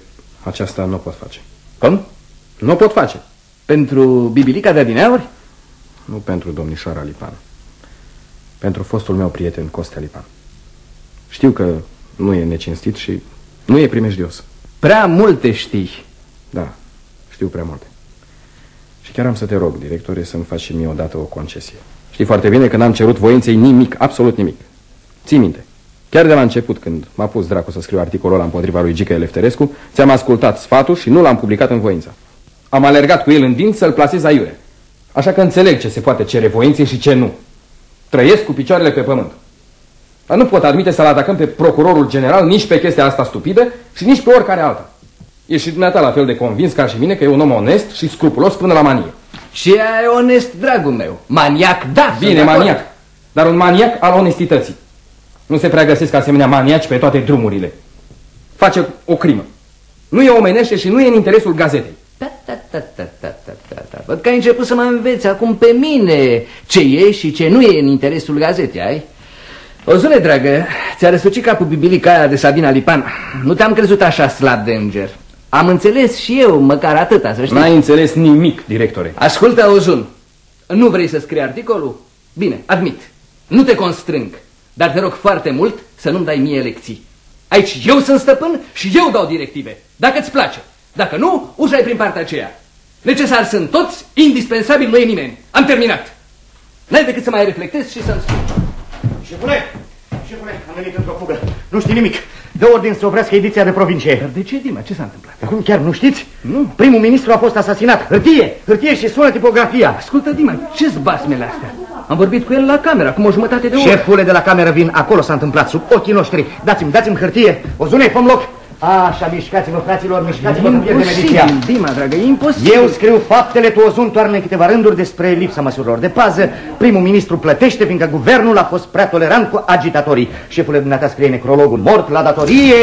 aceasta nu o pot face. Cum? Nu o pot face. Pentru bibilica de adineauri? Nu pentru domnișoara Lipan. Pentru fostul meu prieten Costea Lipan. Știu că nu e necinstit și nu e primejdios. Prea multe știi. Da, știu prea multe. Și chiar am să te rog, directore, să-mi faci și mie odată o concesie. Știi foarte bine că n-am cerut voinței nimic, absolut nimic. Ții minte. Chiar de la început, când m-a pus dracu să scriu articolul ăla împotriva lui Gica Elefterescu, ți-am ascultat sfatul și nu l-am publicat în voința. Am alergat cu el în dinți să-l plasez aiure. Așa că înțeleg ce se poate cere voinței și ce nu. Trăiesc cu picioarele pe pământ. Dar nu pot admite să-l atacăm pe procurorul general nici pe chestia asta stupidă și nici pe oricare alta. E și dumneata la fel de convins ca și mine că e un om onest și scrupulos până la manie. Și e onest, dragul meu. Maniac, da, Bine, maniac. Dar un maniac al onestității. Nu se prea găsesc asemenea maniaci pe toate drumurile. Face o crimă. Nu e omenește și nu e în interesul gazetei. Da, da, da, da, da, da, da, da. Văd că ai început să mă înveți acum pe mine ce e și ce nu e în interesul gazetei, ai? O zune, dragă, ți-a răsucit capul bibilica aia de Sabina Lipan. Nu te-am crezut așa slab de înger. Am înțeles și eu, măcar atâta, să știi. N-ai înțeles nimic, directore. Ascultă, Ozun. Nu vrei să scrii articolul? Bine, admit. Nu te constrâng. Dar te rog foarte mult să nu-mi dai mie lecții. Aici eu sunt stăpân și eu dau directive. Dacă îți place. Dacă nu, ușa prin partea aceea. Necesar sunt toți, indispensabil nu e nimeni. Am terminat. N-ai decât să mai reflectezi și să-mi spui. Șefule, șefule, am venit într-o fugă. Nu știi nimic. Dă ordin să oprească ediția de provincie. Dar de ce, Dima? Ce s-a întâmplat? Acum chiar nu știți? Nu. Primul ministru a fost asasinat. Hârtie, hârtie și sună tipografia. Ascultă, Dima, ce-ți basmele astea? Am vorbit cu el la cameră, acum o jumătate de oră. Șefule de la cameră vin, acolo s-a întâmplat, sub ochii noștri. Dați-mi, dați-mi hârtie. O zune, făm loc. Așa, mișcați-vă, fraților, mișcați-vă că pierde medicia. Imposibil, Dima, dragă, e imposibil. Eu scriu faptele, tu Ozun toarnă câteva rânduri despre lipsa măsurilor de pază. Primul ministru plătește, fiindcă guvernul a fost prea tolerant cu agitatorii. Șefule dumneata scrie necrologul mort la datorie,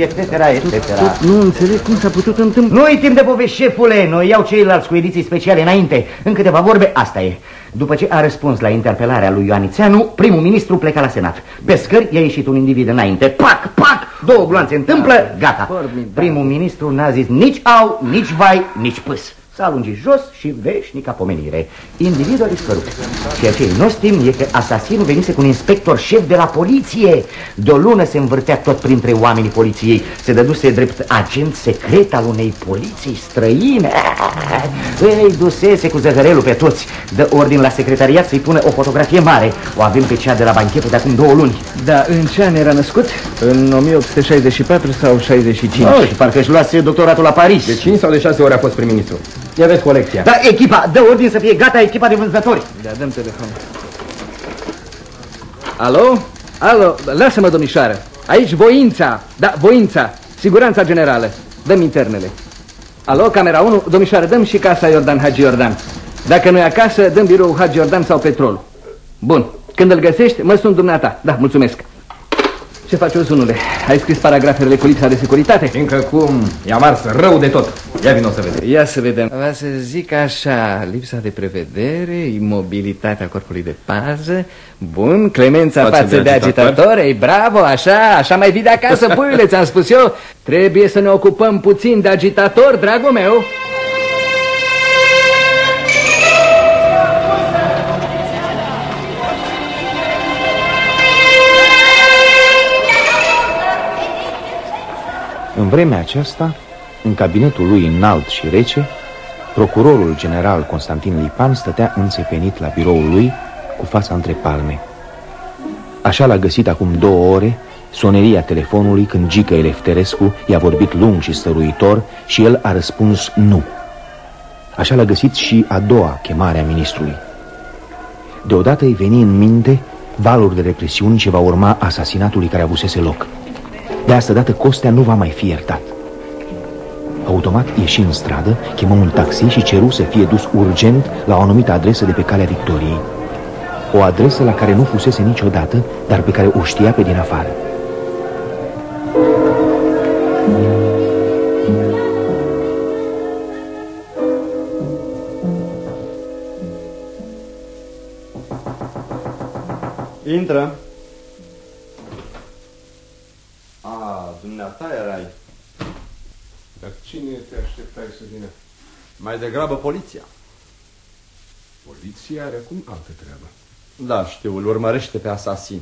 etc., etc. Nu înțeleg cum s-a putut întâmpla. Nu-i timp de povești, șefule, noi iau ceilalți cu ediții speciale înainte. În câteva vorbe, asta e. După ce a răspuns la interpelarea lui Ioanițeanu, primul ministru pleca la senat. Pe scări i-a ieșit un individ înainte. Pac, pac, două gloanțe întâmplă, gata. Primul ministru n-a zis nici au, nici vai, nici pâs. S-a alungit jos și veșnica pomenire. Individul a dispărut. Ceea ce e nostim e că asasinul venise cu un inspector șef de la poliție. De o lună se învârtea tot printre oamenii poliției. Se dăduse drept agent secret al unei poliții străine. Ei, dusese cu zăhărelul pe toți. Dă ordin la secretariat să-i pună o fotografie mare. O avem pe cea de la banchetă de acum două luni. Da, în ce an era născut? În 1864 sau 65? Oh, și parcă își luase doctoratul la Paris. De 5 sau de 6 ori a fost prim-ministru. Ia vezi colecția. Da, echipa, dă ordin să fie gata echipa de vânzători. Da, dăm telefon. Alo? Alo, lasă-mă, domnișoară. Aici voința, da, voința, siguranța generală. Dăm internele. Alo, camera 1, domnișoară, dăm și casa Iordan Hagi Iordan. Dacă nu e acasă, dăm birou Hagi Iordan sau petrol. Bun, când îl găsești, mă sun dumneata. Da, mulțumesc. Ce faci, Ozunule? Ai scris paragrafele cu lipsa de securitate? Încă cum? I-am ars rău de tot. Ia vino să vedem. Ia să vedem. Va să zic așa, lipsa de prevedere, imobilitatea corpului de pază, bun, clemența față, față de, de agitator, ei, bravo, așa, așa mai vii de acasă, puiule, ți-am spus eu. Trebuie să ne ocupăm puțin de agitator, dragul meu. În vremea aceasta, în cabinetul lui înalt și rece, procurorul general Constantin Lipan stătea înțepenit la biroul lui cu fața între palme. Așa l-a găsit acum două ore soneria telefonului când Gică Elefterescu i-a vorbit lung și stăruitor și el a răspuns nu. Așa l-a găsit și a doua chemare a ministrului. Deodată îi veni în minte valuri de represiuni ce va urma asasinatului care avusese loc. De asta dată Costea nu va mai fi iertat. Automat ieși în stradă, chemă un taxi și ceru să fie dus urgent la o anumită adresă de pe calea Victoriei. O adresă la care nu fusese niciodată, dar pe care o știa pe din afară. Intră. Mai degrabă poliția. Poliția are acum altă treabă. Da, știu, îl urmărește pe asasin.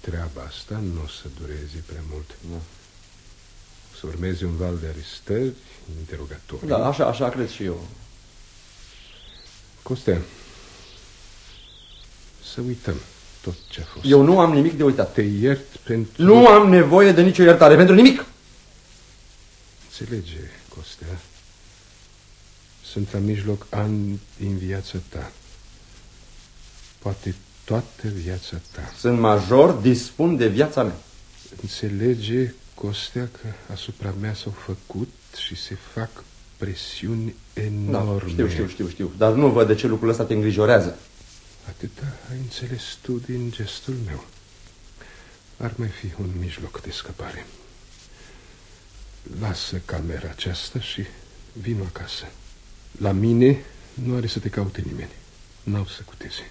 Treaba asta nu o să dureze prea mult. Nu. să urmeze un val de arestări, interogatorii. Da, așa, așa cred și eu. Costea, să uităm tot ce a fost. Eu nu am nimic de uitat. Te iert pentru... Nu am nevoie de nicio iertare, pentru nimic. Înțelege, Costea. Sunt la mijloc ani din viața ta. Poate toată viața ta. Sunt major, dispun de viața mea. Înțelege, Costea, că asupra mea s-au făcut și se fac presiuni enorme. Da, știu, știu, știu, știu. Dar nu văd de ce lucrul ăsta te îngrijorează. Atâta ai înțeles tu din gestul meu. Ar mai fi un mijloc de scăpare. Lasă camera aceasta și vin acasă. La mine nu are să te caute nimeni. N-au să cuteze.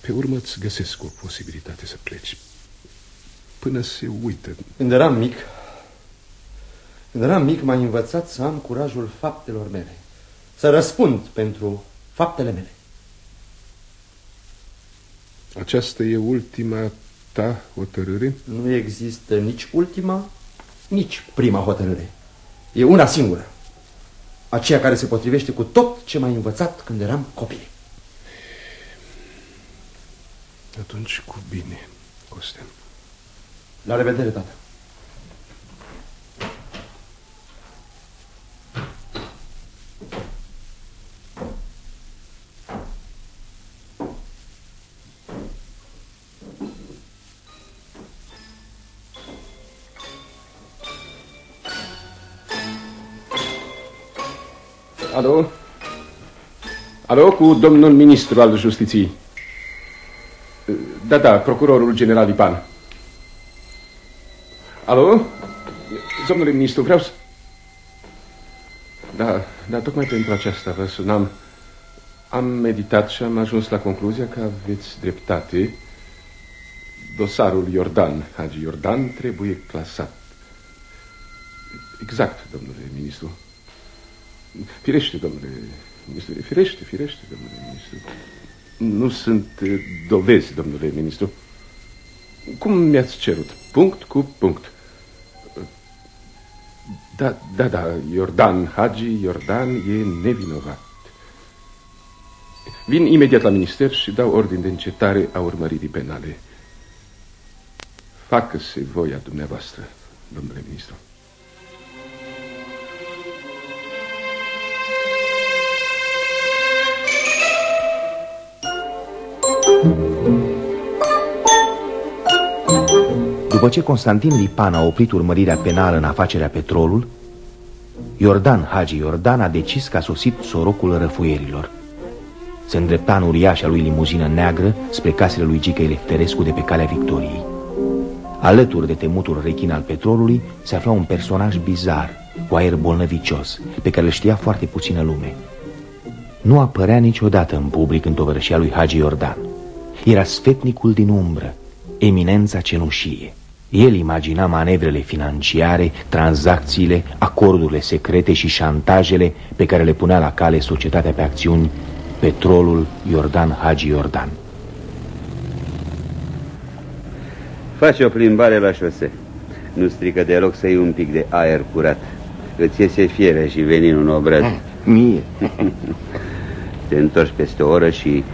Pe urmă îți găsesc o posibilitate să pleci. Până se uită. Când eram mic, când eram mic, m-a învățat să am curajul faptelor mele. Să răspund pentru faptele mele. Aceasta e ultima ta hotărâre? Nu există nici ultima, nici prima hotărâre. E una singură. Aceea care se potrivește cu tot ce m-ai învățat când eram copil. Atunci cu bine, Costea. La revedere, tată. Alo? Alo, cu domnul ministru al justiției. Da, da, procurorul general Ipan. Alo? Domnule ministru, vreau să... Da, da, tocmai pentru aceasta vă sunam. Am meditat și am ajuns la concluzia că aveți dreptate. Dosarul Iordan, Hagi Iordan, trebuie clasat. Exact, domnule ministru. Firește, domnule ministru, firește, firește, domnule ministru. Nu sunt eh, dovezi, domnule ministru. Cum mi-ați cerut? Punct cu punct. Da, da, da, Iordan, Hagi Iordan e nevinovat. Vin imediat la minister și dau ordin de încetare a urmăririi penale. Facă-se voia dumneavoastră, domnule ministru. După ce Constantin Lipan a oprit urmărirea penală în afacerea Petrolul, Iordan Hagi Iordan a decis că a sosit sorocul răfuierilor. Se îndrepta în uriașa lui limuzină neagră spre casele lui Gica Elefterescu de pe calea Victoriei. Alături de temutul rechin al petrolului se afla un personaj bizar, cu aer bolnăvicios, pe care îl știa foarte puțină lume. Nu apărea niciodată în public în tovărășia lui Hagi Iordan. Era sfetnicul din umbră, eminența cenușie. El imagina manevrele financiare, tranzacțiile, acordurile secrete și șantajele pe care le punea la cale societatea pe acțiuni Petrolul Iordan Hagi Iordan. Faci o plimbare la șose. Nu strică deloc să iei un pic de aer curat. Îți iese fiere și veninul în obraz. Mie. Te întorci peste o oră și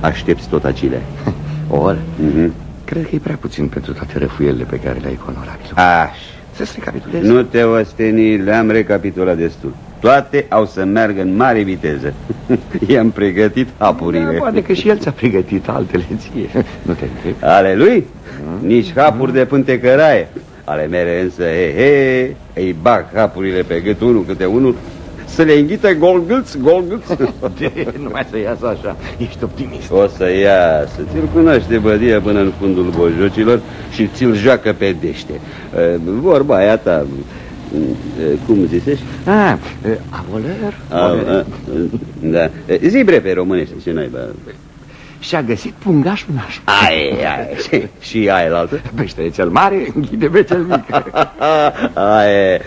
aștepți tot acile. O oră? Mm -hmm. Cred că e prea puțin pentru toate răfuielile pe care le-ai cu onorabil. Aș. Să-ți recapitulezi. Nu te osteni, le-am recapitulat destul. Toate au să meargă în mare viteză. I-am pregătit hapurile. Da, poate că și el ți-a pregătit altele ție. Nu te întreb. Ale lui? Hmm? Nici hapuri de pântecăraie. Ale mele însă, he, he, îi bag hapurile pe gât unul câte unul să le înghită golgâț, golgâț. nu mai să iasă așa, ești optimist. O să iasă, ți-l cunoaște bădia până în fundul bojocilor și ți-l joacă pe dește. Vorba aia ta, cum zicești? Ah, avoler? A, da. Zi bre pe românește, ce naiba și a găsit pungașul nașul. Ai, ai, și, și ai la altă? Peștele cel mare închide pe cel mic. ai,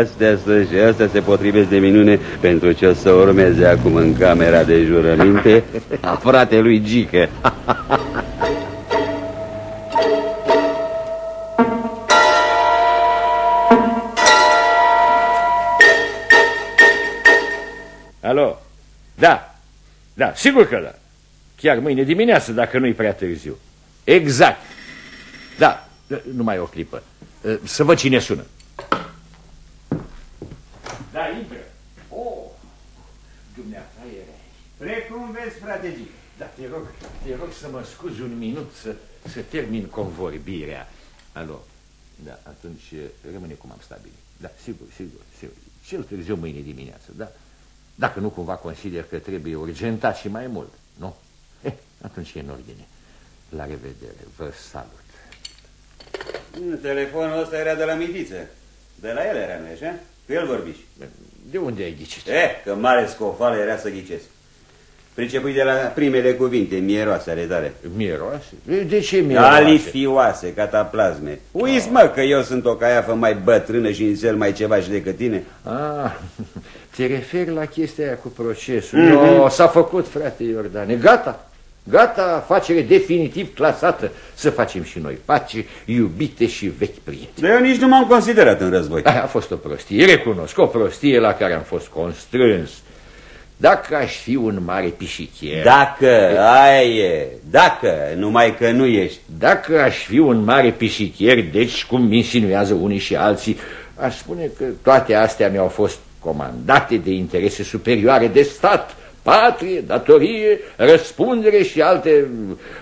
ăstea sunt și ăstea se potrivesc de minune pentru ce o să urmeze acum în camera de jurăminte a fratelui Gică. Alo? Da, da, sigur că da. Chiar mâine dimineață, dacă nu-i prea târziu. Exact. Da, numai o clipă. Să văd cine sună. Da, intră. Oh, dumneata era Precum vezi, frate Da, te rog, te rog să mă scuzi un minut să, să termin convorbirea. Alo, da, atunci rămâne cum am stabilit. Da, sigur, sigur, sigur. Cel târziu mâine dimineață, da? Dacă nu cumva consider că trebuie urgentat și mai mult, nu? Eh, atunci e în ordine. La revedere, vă salut. Telefonul ăsta era de la Mitiță. De la el era, nu așa? Cu el vorbiși. De unde ai ghicit? Eh, că mare scofală era să ghicesc. Pricepui de la primele cuvinte, mieroase ale tale. Mieroase? De ce mieroase? Alifioase, cataplasme. Uiți, mă, că eu sunt o caiafă mai bătrână și înțel mai ceva și decât tine. Ah, te referi la chestia aia cu procesul. Mm -hmm. no, s-a făcut, frate Iordane. Gata. Gata, afacere definitiv clasată. Să facem și noi pace, iubite și vechi prieteni. Dar eu nici nu m-am considerat în război. A, a fost o prostie, recunosc, o prostie la care am fost constrâns. Dacă aș fi un mare pișichier... Dacă, aia e, dacă, numai că nu ești. Dacă aș fi un mare pișichier, deci cum insinuează unii și alții, aș spune că toate astea mi-au fost comandate de interese superioare de stat, patrie, datorie, răspundere și alte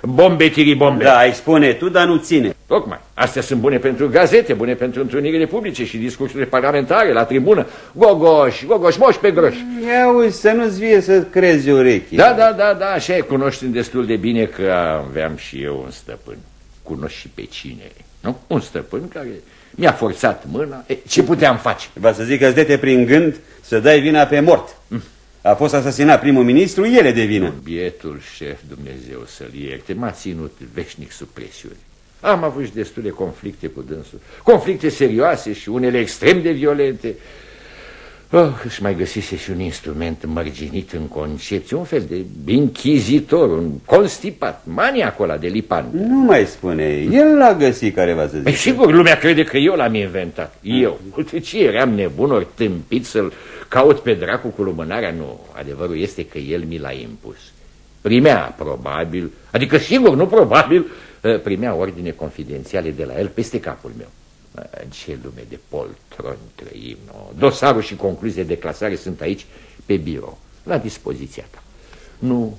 bombetiri bombe. Da, ai spune tu, dar nu ține. Tocmai. Astea sunt bune pentru gazete, bune pentru întrunirile publice și discursurile parlamentare la tribună. Gogoș, gogoș, moș pe groș. Ia uite, să nu-ți vie să crezi urechi. Da, da, da, da, așa e. Cunoști destul de bine că aveam și eu un stăpân. Cunoști și pe cine, nu? Un stăpân care mi-a forțat mâna. E, ce puteam face? Va să zic că îți prin gând să dai vina pe mort. Mm a fost asasinat primul ministru, ele de vină. Bietul șef, Dumnezeu să-l ierte, m-a ținut veșnic sub presiune. Am avut și destule conflicte cu dânsul. Conflicte serioase și unele extrem de violente. Oh, își mai găsise și un instrument mărginit în concepție, un fel de închizitor, un constipat, maniacul ăla de lipan. Nu mai spune, el l-a găsit care va să zic. Sigur, lumea crede că eu l-am inventat. Eu. De ce eram nebun ori tâmpit să-l caut pe dracu cu lumânarea? Nu, adevărul este că el mi l-a impus. Primea, probabil, adică sigur, nu probabil, ă, primea ordine confidențiale de la el peste capul meu. În ce lume de poltron trăim, no? Dosarul și concluzie de clasare sunt aici, pe birou, la dispoziția ta. Nu,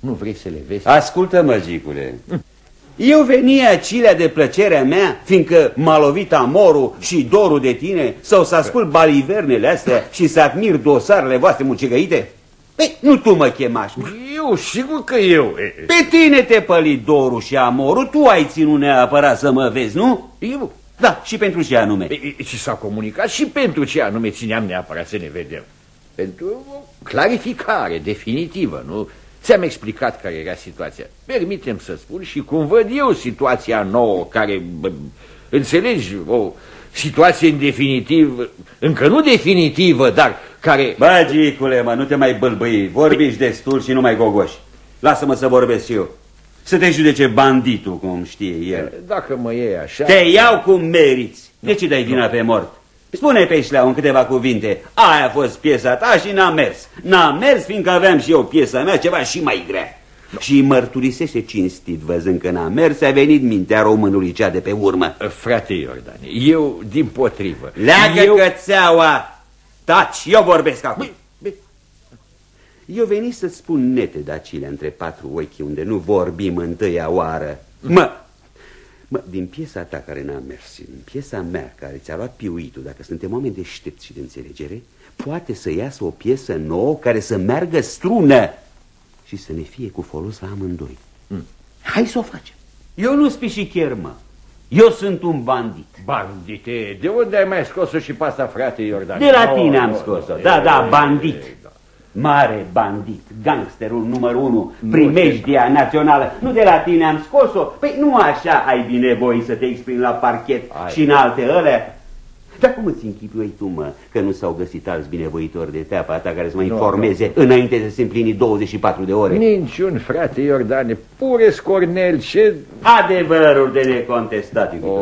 nu vrei să le vezi? Ascultă, măgicule. Eu veni acilea de plăcerea mea, fiindcă m-a lovit amorul și dorul de tine, sau să ascult balivernele astea și să admir dosarele voastre mucegăite? Păi, nu tu mă chemași, mă. Eu, sigur că eu. Pe tine te păli dorul și amorul, tu ai ținut neapărat să mă vezi, nu? Eu? Da, și pentru ce anume? Și s-a comunicat și pentru ce anume țineam neapărat să ne vedem. Pentru o clarificare definitivă, nu? Ți-am explicat care era situația. Permitem să spun și cum văd eu situația nouă, care, bă, înțelegi, o situație în definitiv, încă nu definitivă, dar care... Bă, Gicule, mă, nu te mai bâlbâi, vorbiți destul și nu mai gogoși. Lasă-mă să vorbesc și eu. Să te judece banditul, cum știe el. Dacă mă iei așa... Te iau cum meriți. De ce dai vina pe mort? Spune pe șleau în câteva cuvinte. Aia a fost piesa ta și n-a mers. N-a mers fiindcă aveam și eu piesa mea ceva și mai grea. Și mărturisește cinstit, văzând că n-a mers, a venit mintea românului cea de pe urmă. Frate Iordane, eu din potrivă. Leagă eu... cățeaua! Taci, eu vorbesc acum. Eu veni să-ți spun nete dacile între patru ochi unde nu vorbim întâia oară. Mă, mă, din piesa ta care n-a mers, din piesa mea care ți-a luat piuitul, dacă suntem oameni deștepți și de înțelegere, poate să iasă o piesă nouă care să meargă strună și să ne fie cu folos la amândoi. Mm. Hai să o facem. Eu nu spișichier, mă. Eu sunt un bandit. Bandite? De unde ai mai scos-o și pe asta, frate Iordan? De la tine am scos-o. Da, da, bandit. Mare bandit, gangsterul numărul unu, primejdia națională. Nu de la tine am scos-o? Păi nu așa ai binevoie să te exprimi la parchet ai. și în alte ăle. Dar cum îți închipuiei tu, mă, că nu s-au găsit alți binevoitori de teapa ta care să mă informeze no, no. înainte să se împlini 24 de ore? Niciun, frate Iordane, pure scornel, ce... Adevărul de necontestat, oh.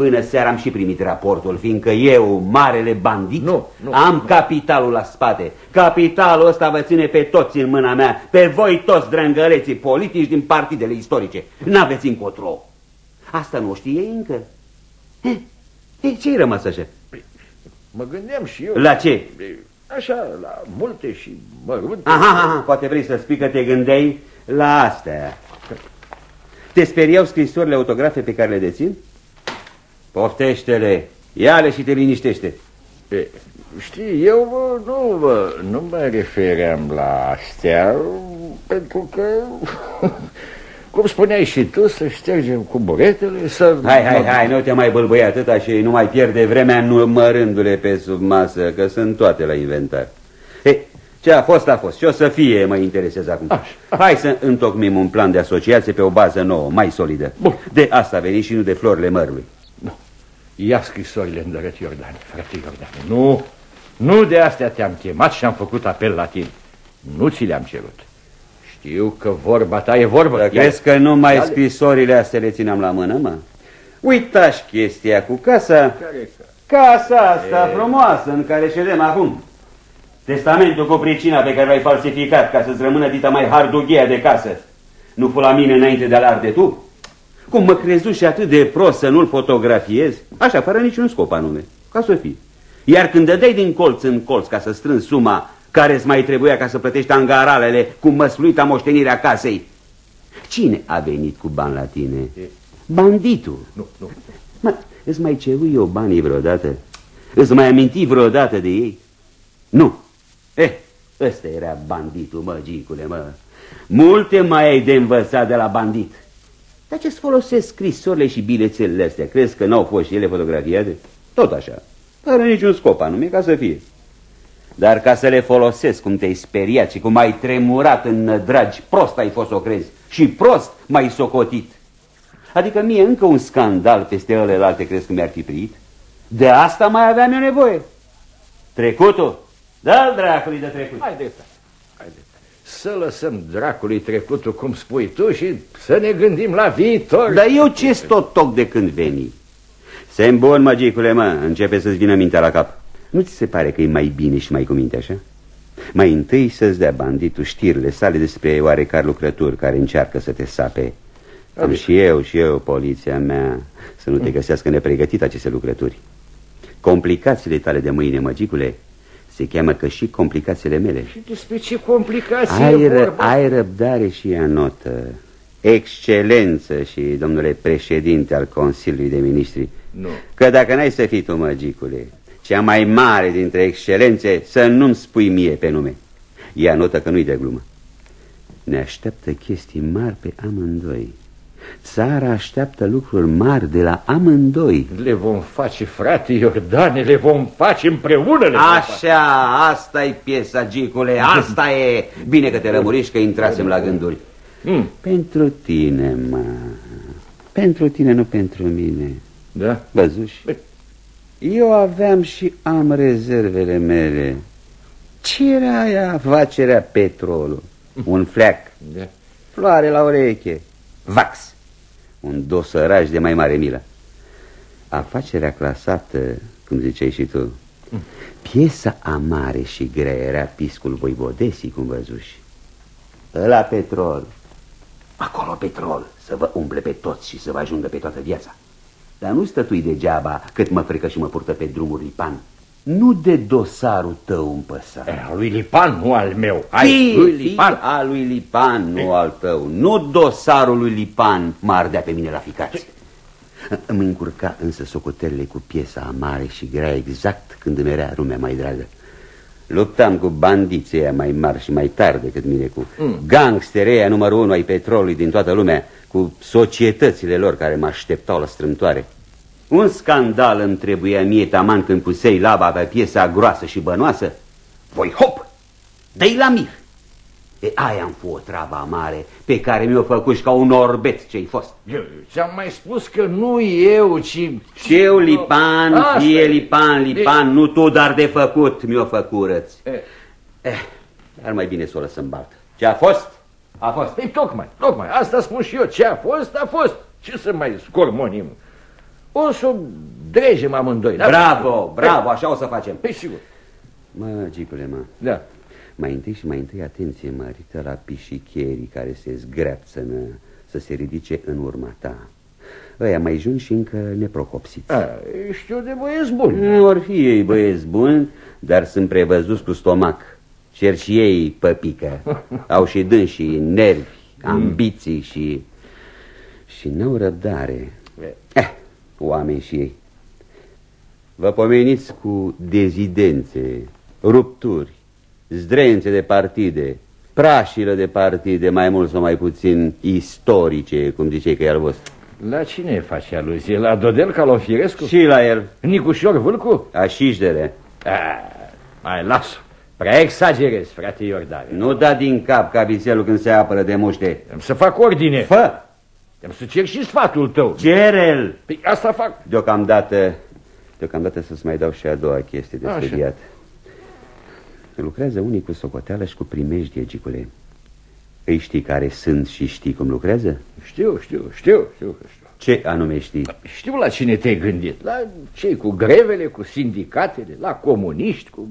Până seara am și primit raportul, fiindcă eu, marele bandit, nu, nu, am nu. capitalul la spate. Capitalul ăsta vă ține pe toți în mâna mea, pe voi toți drângăleții politici din partidele istorice. N-aveți încotro. Asta nu știe încă. Eh, eh, ce-i rămas așa? Mă gândeam și eu. La ce? Așa, la multe și mărunte. Aha, aha, poate vrei să spui că te gândeai la astea. Te speriau scrisorile autografe pe care le dețin? Poftește-le, ia-le și te liniștește. E, știi, eu bă, nu, bă, nu mă refeream la astea, pentru că, cum spuneai și tu, să ștergem cu buretele, să... Hai, hai, hai, nu te mai bălbăi atâta și nu mai pierde vremea numărându-le pe sub masă, că sunt toate la inventar. He, ce a fost, a fost. Ce o să fie, mă interesează acum. Așa. Hai să întocmim un plan de asociație pe o bază nouă, mai solidă. Bun. De asta a venit și nu de florile mărului. Ia scrisorile îndărăt Iordane, frate Iordane. Nu, nu de astea te-am chemat și am făcut apel la tine. Nu ți le-am cerut. Știu că vorba ta e vorba. Dar crezi că numai Ia scrisorile astea le țineam la mână, mă? Uitași chestia cu casa. Care Casa asta e... frumoasă în care ședem acum. Testamentul cu pricina pe care l-ai falsificat ca să-ți rămână dita mai hardughia de casă. Nu fu la mine înainte de a arde tu? Cum mă crezu și atât de prost să nu-l fotografiez? Așa, fără niciun scop anume, ca să fie. Iar când dădeai din colț în colț ca să strângi suma care îți mai trebuia ca să plătești angaralele cu măsluita moștenirea casei, cine a venit cu bani la tine? Banditul. Nu, nu. Mă, îți mai ceru eu banii vreodată? Îți mai aminti vreodată de ei? Nu. Eh, ăsta era banditul, mă, gicule, mă. Multe mai ai de învățat de la bandit. Dar ce-ți folosesc scrisorile și bilețelele astea? Crezi că n-au fost și ele fotografiate? Tot așa. Fără niciun scop anume, ca să fie. Dar ca să le folosesc cum te-ai speriat și cum ai tremurat în dragi, prost ai fost o crezi. Și prost m-ai socotit. Adică mie încă un scandal peste alte crezi că mi-ar fi prit? De asta mai aveam eu nevoie. Trecutul? Da-l dracului de trecut. Haide, haide. Să lăsăm dracului trecutul, cum spui tu, și să ne gândim la viitor. Dar eu ce tot toc de când veni? Semn bun, măgicule, mă, începe să-ți vină mintea la cap. Nu ți se pare că e mai bine și mai cu minte așa? Mai întâi să-ți dea banditul știrile sale despre oarecare lucrături care încearcă să te sape. Am și eu, și eu, poliția mea, să nu te găsească nepregătit aceste lucrături. Complicațiile tale de mâine, măgicule, se cheamă că și complicațiile mele. Și despre ce complicații ai, e ră, vorba? ai răbdare și anotă. Excelență și domnule președinte al Consiliului de Ministri. Nu. Că dacă n-ai să fii tu, măgicule, cea mai mare dintre excelențe, să nu-mi spui mie pe nume. Ia notă că nu-i de glumă. Ne așteaptă chestii mari pe amândoi. Țara așteaptă lucruri mari de la amândoi. Le vom face, frate Iordane, le vom face împreună. Le vom face. Așa, asta e piesa, Gicule, asta e. Bine că te rămuriști că intrasem la gânduri. Mm. Pentru tine, mă. Pentru tine, nu pentru mine. Da? Văzuși? Eu aveam și am rezervele mele. Ce era aia afacerea petrolul? Un fleac. Da. Floare la ureche. Vax. Un dosăraj de mai mare milă. Afacerea clasată, cum ziceai și tu, piesa amare și grea era piscul voivodesii, cum văzuși. Ăla petrol. Acolo petrol, să vă umble pe toți și să vă ajungă pe toată viața. Dar nu stătui degeaba cât mă frică și mă purtă pe drumuri lipan. Nu de dosarul tău împăsat. E, al lui Lipan, nu al meu. Ai Ai lui Lipan. al lui Lipan, nu al tău. Nu dosarul lui Lipan mă ardea pe mine la ficați. Îmi încurca însă socotelele cu piesa amare și grea exact când îmi era lumea mai dragă. Luptam cu bandiții aia mai mari și mai tari decât mine, cu mm. gangstereia numărul unu ai petrolului din toată lumea, cu societățile lor care mă așteptau la strâmtoare. Un scandal îmi trebuia mie taman când pusei laba pe piesa groasă și bănoasă. Voi hop, dă la mir. E aia am fost o treabă mare pe care mi-o făcut și ca un orbet ce-ai fost. Eu ți-am mai spus că nu eu, ci... Și eu, Lipan, Asta fie e. Lipan, Lipan, De- nu tu, dar de făcut mi-o făcut răți. E. Eh, dar mai bine să o lăsăm baltă. Ce a fost? A fost. Ei, tocmai, tocmai, asta spun și eu. Ce a fost, a fost. Ce să mai scormonim? O să dregem amândoi. Da? Bravo, bravo, așa o să facem. Păi sigur. Mă, Gicule, mă. Da. Mai întâi și mai întâi atenție mărită la pișicherii care se zgreapță să se ridice în urma ta. Ăia mai jun și încă neprocopsiți. A, știu de băieți buni. Or fi ei băieți buni, dar sunt prevăzuți cu stomac. Cer și ei păpică. Au și dânsi nervi, ambiții și... Și n-au răbdare. Eh, oameni și ei. Vă pomeniți cu dezidențe, rupturi, zdrențe de partide, prașile de partide, mai mult sau mai puțin istorice, cum ziceai că e al vostru. La cine face aluzie? La Dodel Calofirescu? Și la el. Nicușor Vâlcu? Așișdere. mai las Prea exagerez, frate Iordan. Nu da din cap cabițelul când se apără de muște. Am să fac ordine. Fă! Am să cer și sfatul tău. Cere-l! Păi asta fac. Deocamdată, deocamdată să-ți mai dau și a doua chestie de studiat. Lucrează unii cu socoteală și cu primejdie, Gicule. Îi știi care sunt și știi cum lucrează? Știu, știu, știu, știu, știu. Ce anume știi? Știu la cine te-ai gândit. La cei cu grevele, cu sindicatele, la comuniști, cu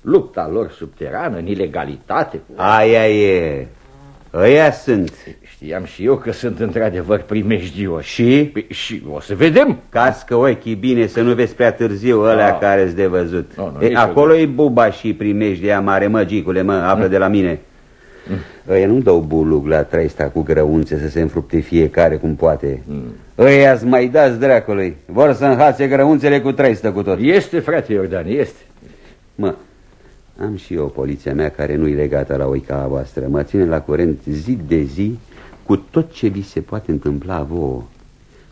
lupta lor subterană, în ilegalitate. Cu... Aia e. Ăia sunt. Știam și eu că sunt într-adevăr primejdioși. Și? Păi, și o să vedem. Cască ochii bine să nu vezi prea târziu ălea no. care-s de văzut. No, no, e, acolo e buba și primejdia mare, mă, Gicule, mă, află mm. de la mine. Mm. Ăia nu dau bulug la treista cu grăunțe să se înfrupte fiecare cum poate. Mm. ăia mai dați dracului. Vor să înhațe grăunțele cu treistă cu tot. Este, frate Iordan, este. Mă, am și eu poliția mea care nu-i legată la oica voastră. Mă ține la curent zi de zi cu tot ce vi se poate întâmpla vouă.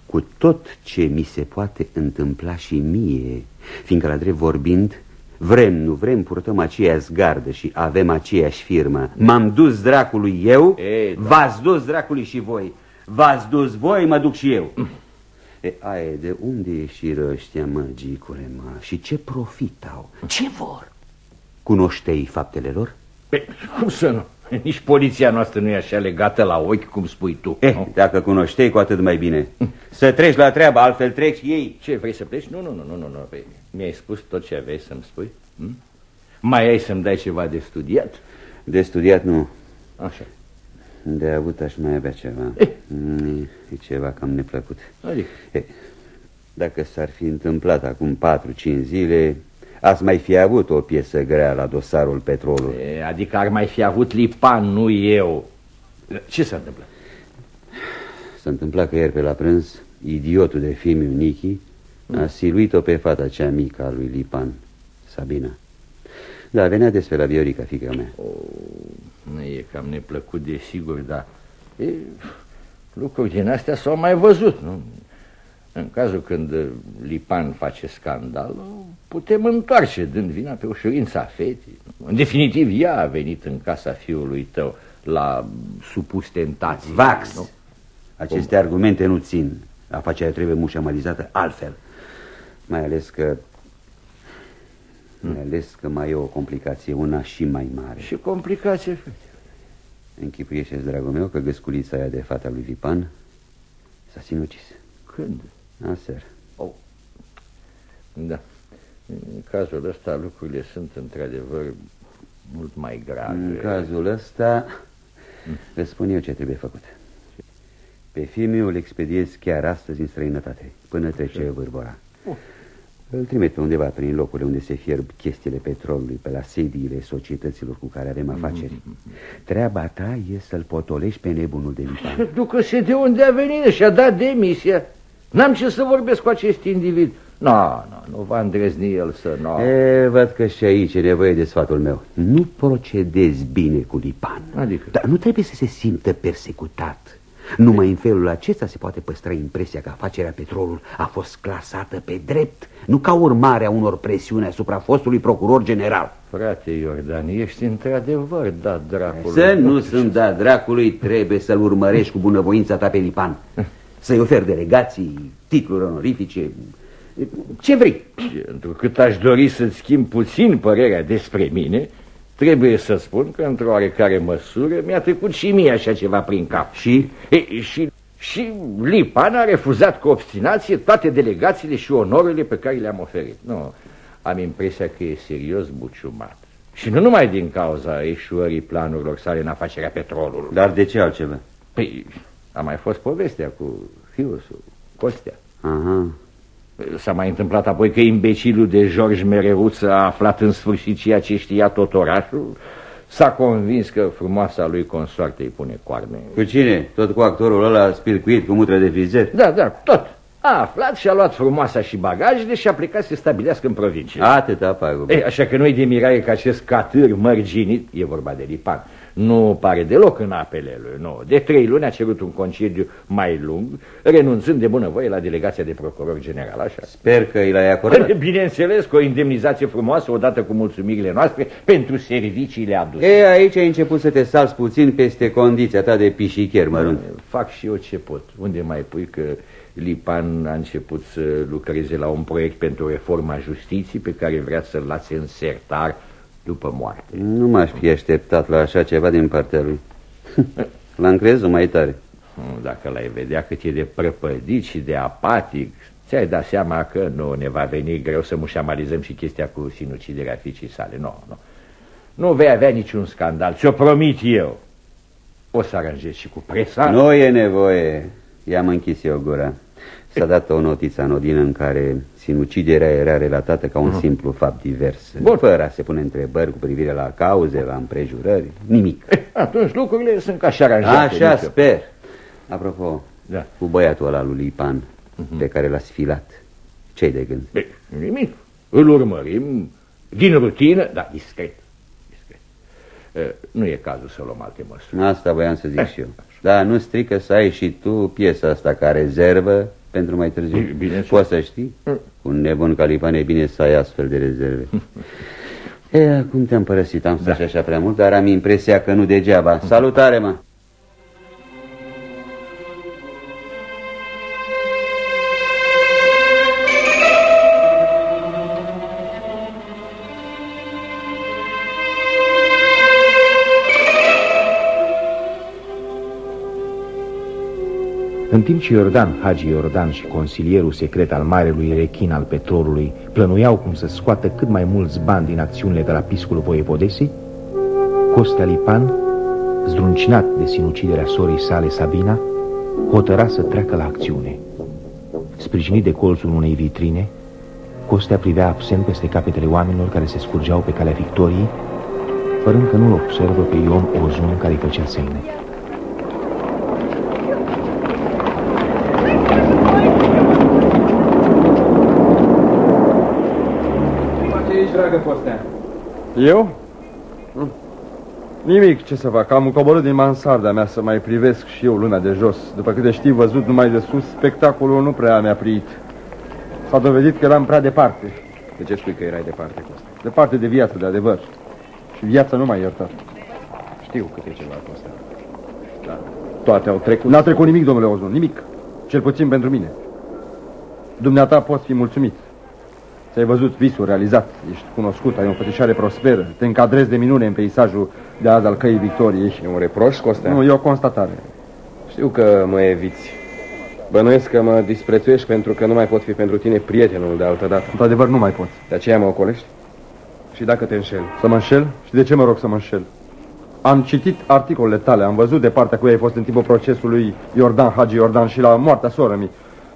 Cu tot ce mi se poate întâmpla și mie. Fiindcă, la drept vorbind, vrem, nu vrem, purtăm aceeași gardă și avem aceeași firmă. M-am dus dracului eu, da. v-ați dus dracului și voi. V-ați dus voi, mă duc și eu. E, aia, de unde ieșiră ăștia, mă, gicule, mă? Și ce profit au? Ce vor? Cunoștei faptele lor? Pe, cum să nu? Nici poliția noastră nu e așa legată la ochi, cum spui tu. Eh, nu? dacă cunoștei, cu atât mai bine. Să treci la treabă, altfel trec și ei. Ce, vrei să pleci? Nu, nu, nu, nu, nu. nu. Păi, mi-ai spus tot ce aveai să-mi spui? Hm? Mai ai să-mi dai ceva de studiat? De studiat nu. Așa. De avut aș mai avea ceva. Eh. Mm, e ceva cam neplăcut. Adică? Eh, dacă s-ar fi întâmplat acum 4-5 zile, Ați mai fi avut o piesă grea la dosarul petrolului. E, adică ar mai fi avut Lipan, nu eu. Ce s-a întâmplat? S-a întâmplat că ieri pe la prânz, idiotul de Fimiu Nichi mm. a siluit-o pe fata cea mică a lui Lipan, Sabina. Da, venea despre la Viorica, fica mea. Oh, nu e cam neplăcut, desigur, dar e, lucruri din astea s-au mai văzut, nu? În cazul când Lipan face scandal, putem întoarce dând vina pe ușurința fetii. În definitiv, ea a venit în casa fiului tău la supus tentații. Vax! Nu? Aceste Cum? argumente nu țin. Afacerea trebuie mușamalizată altfel. Mai ales că... Hmm. Mai ales că mai e o complicație, una și mai mare. Și complicație, fete? Închipuiește-ți, dragul meu, că găsculița aia de fata lui Vipan s-a sinucis. Când? Aser. Oh. Da. În cazul ăsta lucrurile sunt într-adevăr mult mai grave. În cazul ăsta vă spun eu ce trebuie făcut. Pe filmul îl expediez chiar astăzi în străinătate, până trece vârvora. Oh. Îl trimit pe undeva prin locurile unde se fierb chestiile petrolului, pe la sediile societăților cu care avem afaceri. Mm -hmm. Treaba ta e să-l potolești pe nebunul de lipan. Ducă-se de unde a venit și a dat demisia. N-am ce să vorbesc cu acest individ. Nu, nu, nu va îndrezni el să nu... E, văd că și aici e nevoie de sfatul meu. Nu procedezi bine cu Lipan. Adică? Dar nu trebuie să se simtă persecutat. Numai în felul acesta se poate păstra impresia că afacerea petrolul a fost clasată pe drept, nu ca urmare a unor presiuni asupra fostului procuror general. Frate Iordan, ești într-adevăr dat dracului. Să nu sunt dat dracului, trebuie să-l urmărești cu bunăvoința ta pe Lipan. Să-i oferi delegații, titluri onorifice, ce vrei. Pentru cât aș dori să-ți schimb puțin părerea despre mine, trebuie să spun că într-o oarecare măsură mi-a trecut și mie așa ceva prin cap. Și? E, și Și Lipan a refuzat cu obstinație toate delegațiile și onorurile pe care le-am oferit. Nu, am impresia că e serios buciumat. Și nu numai din cauza eșuării planurilor sale în afacerea petrolului. Dar de ce altceva? Păi, a mai fost povestea cu Fiusul, Costea. Aha. S-a mai întâmplat apoi că imbecilul de George Mereuță a aflat în sfârșit ceea ce știa tot orașul. S-a convins că frumoasa lui consoarte îi pune coarne. Cu cine? Tot cu actorul ăla spilcuit cu mutră de frizer? Da, da, tot. A aflat și a luat frumoasa și bagajele și a plecat să se stabilească în provincie. Atâta, pagubă. Ei, așa că nu-i de mirare că acest catâr mărginit, e vorba de Lipan, nu pare deloc în apele lui, nu. De trei luni a cerut un concediu mai lung, renunțând de bunăvoie la delegația de procuror general, așa. Sper că îi l-ai acordat. Bineînțeles, cu o indemnizație frumoasă, odată cu mulțumirile noastre, pentru serviciile aduse. E, aici ai început să te salți puțin peste condiția ta de pișicher mărunt. Fac și eu ce pot. Unde mai pui că Lipan a început să lucreze la un proiect pentru reforma justiției pe care vrea să-l lase în sertar după moarte. Nu m-aș fi așteptat la așa ceva din partea lui. L-am crezut mai tare. Dacă l-ai vedea cât e de prăpădit și de apatic, ți-ai dat seama că nu ne va veni greu să mușamalizăm și chestia cu sinuciderea fiicii sale. Nu, nu. Nu vei avea niciun scandal, ți-o promit eu. O să aranjez și cu presa. Nu e nevoie. I-am închis eu gura. S-a dat o notiță anodină în care sinuciderea era relatată ca un uh -huh. simplu fapt divers, Bun. fără a se pune întrebări cu privire la cauze, la împrejurări, nimic. Eh, atunci lucrurile sunt ca și aranjate. Așa nicio. sper. Apropo, da. cu băiatul ăla lui Lipan, uh -huh. pe care l-a sfilat, ce de gând? Be, nimic. Îl urmărim din rutină, dar discret. discret. Uh, nu e cazul să luăm alte măsuri. Asta voiam să zic eh. și eu. Dar nu strică să ai și tu piesa asta ca rezervă pentru mai târziu. Bine, Poți să știi? Mm. Un nebun ca Lipan e bine să ai astfel de rezerve. e, acum te-am părăsit, am stat da. așa prea mult, dar am impresia că nu degeaba. Salutare, mă! În timp ce Iordan, Hagi Iordan și consilierul secret al marelui rechin al petrolului plănuiau cum să scoată cât mai mulți bani din acțiunile de la piscul voivodesei, Costea Lipan, zdruncinat de sinuciderea sorii sale Sabina, hotăra să treacă la acțiune. Sprijinit de colțul unei vitrine, Costea privea absent peste capetele oamenilor care se scurgeau pe calea victoriei, părând că nu-l observă pe Ion Ozun care îi făcea semne. dragă Postea? Eu? Nimic, ce să fac, am coborât din mansarda mea să mai privesc și eu lumea de jos. După câte știi, văzut numai de sus, spectacolul nu prea mi-a priit. S-a dovedit că eram prea departe. De ce spui că erai departe, Costa? Departe de viață, de adevăr. Și viața nu m-a iertat. Știu câte ceva, Costa. Da. Toate au trecut. N-a trecut nimic, domnule Ozon, nimic. Cel puțin pentru mine. Dumneata poți fi mulțumit. Ți-ai văzut visul realizat, ești cunoscut, ai o fățișare prosperă, te încadrezi de minune în peisajul de azi al căii Victoriei. E un reproș, Costea? Nu, e o constatare. Știu că mă eviți. Bănuiesc că mă disprețuiești pentru că nu mai pot fi pentru tine prietenul de altă dată. Într-adevăr, nu mai poți. De aceea mă ocolești? Și dacă te înșel? Să mă înșel? Și de ce mă rog să mă înșel? Am citit articolele tale, am văzut de partea cu ei ai fost în timpul procesului Iordan, Hagi Iordan și la moartea soră mi,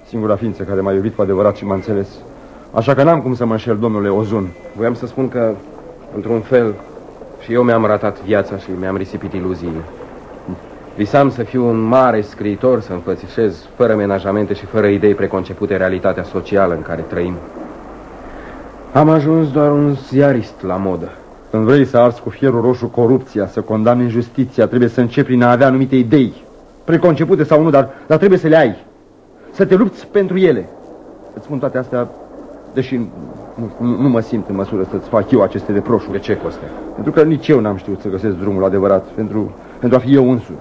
singura ființă care m-a iubit cu adevărat și m-a înțeles. Așa că n-am cum să mă înșel, domnule Ozun. Voiam să spun că, într-un fel, și eu mi-am ratat viața și mi-am risipit iluziile. Visam să fiu un mare scriitor, să înfățișez, fără menajamente și fără idei preconcepute, realitatea socială în care trăim. Am ajuns doar un ziarist la modă. Când vrei să arzi cu fierul roșu corupția, să condamni injustiția, trebuie să începi prin a avea anumite idei, preconcepute sau nu, dar, dar trebuie să le ai. Să te lupți pentru ele. Îți spun toate astea Deși nu, nu mă simt în măsură să-ți fac eu aceste reproșuri. De ce, Coste? Pentru că nici eu n-am știut să găsesc drumul adevărat pentru, pentru a fi eu însumi.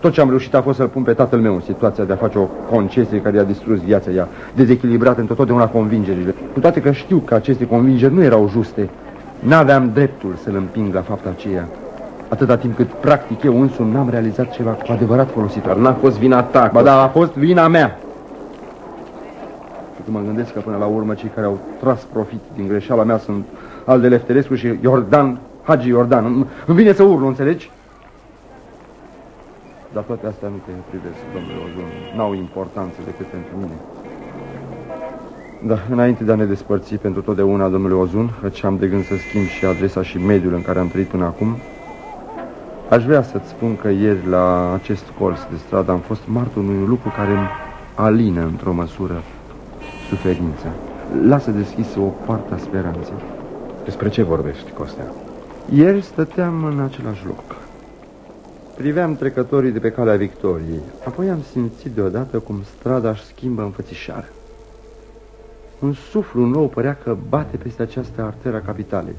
Tot ce am reușit a fost să-l pun pe tatăl meu în situația de a face o concesie care i-a distrus viața, i-a dezechilibrat într totdeauna convingerile. Cu toate că știu că aceste convingeri nu erau juste, n-aveam dreptul să-l împing la fapta aceea. Atâta timp cât practic eu însumi n-am realizat ceva cu adevărat folositor. Dar n-a fost vina ta, Ba da, a fost vina mea. Și când mă gândesc că până la urmă cei care au tras profit din greșeala mea sunt Alde Lefterescu și Iordan, Hagi Iordan. Îmi îmi vine să urlu, înțelegi? Dar toate astea nu te privesc, domnule Ozon. N-au importanță decât pentru mine. Da, înainte de a ne despărți pentru totdeauna, domnule Ozun, căci am de gând să schimb și adresa și mediul în care am trăit până acum, aș vrea să-ți spun că ieri la acest colț de stradă am fost martor unui lucru care îmi alină într-o măsură suferința. Lasă deschisă o parte a speranței. Despre ce vorbești, Costea? Ieri stăteam în același loc. Priveam trecătorii de pe calea Victoriei. Apoi am simțit deodată cum strada își schimbă înfățișarea. Un suflu nou părea că bate peste această arteră a capitalei.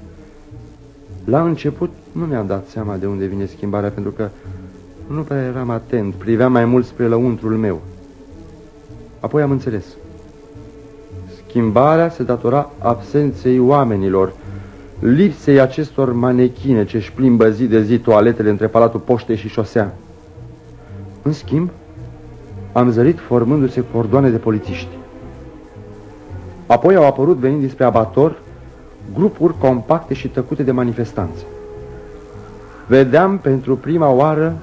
La început nu mi-am dat seama de unde vine schimbarea, pentru că nu prea eram atent, priveam mai mult spre lăuntrul meu. Apoi am înțeles. Schimbarea se datora absenței oamenilor, lipsei acestor manechine ce își plimbă zi de zi toaletele între Palatul Poștei și șosea. În schimb, am zărit formându-se cordoane de polițiști. Apoi au apărut venind dinspre abator grupuri compacte și tăcute de manifestanți. Vedeam pentru prima oară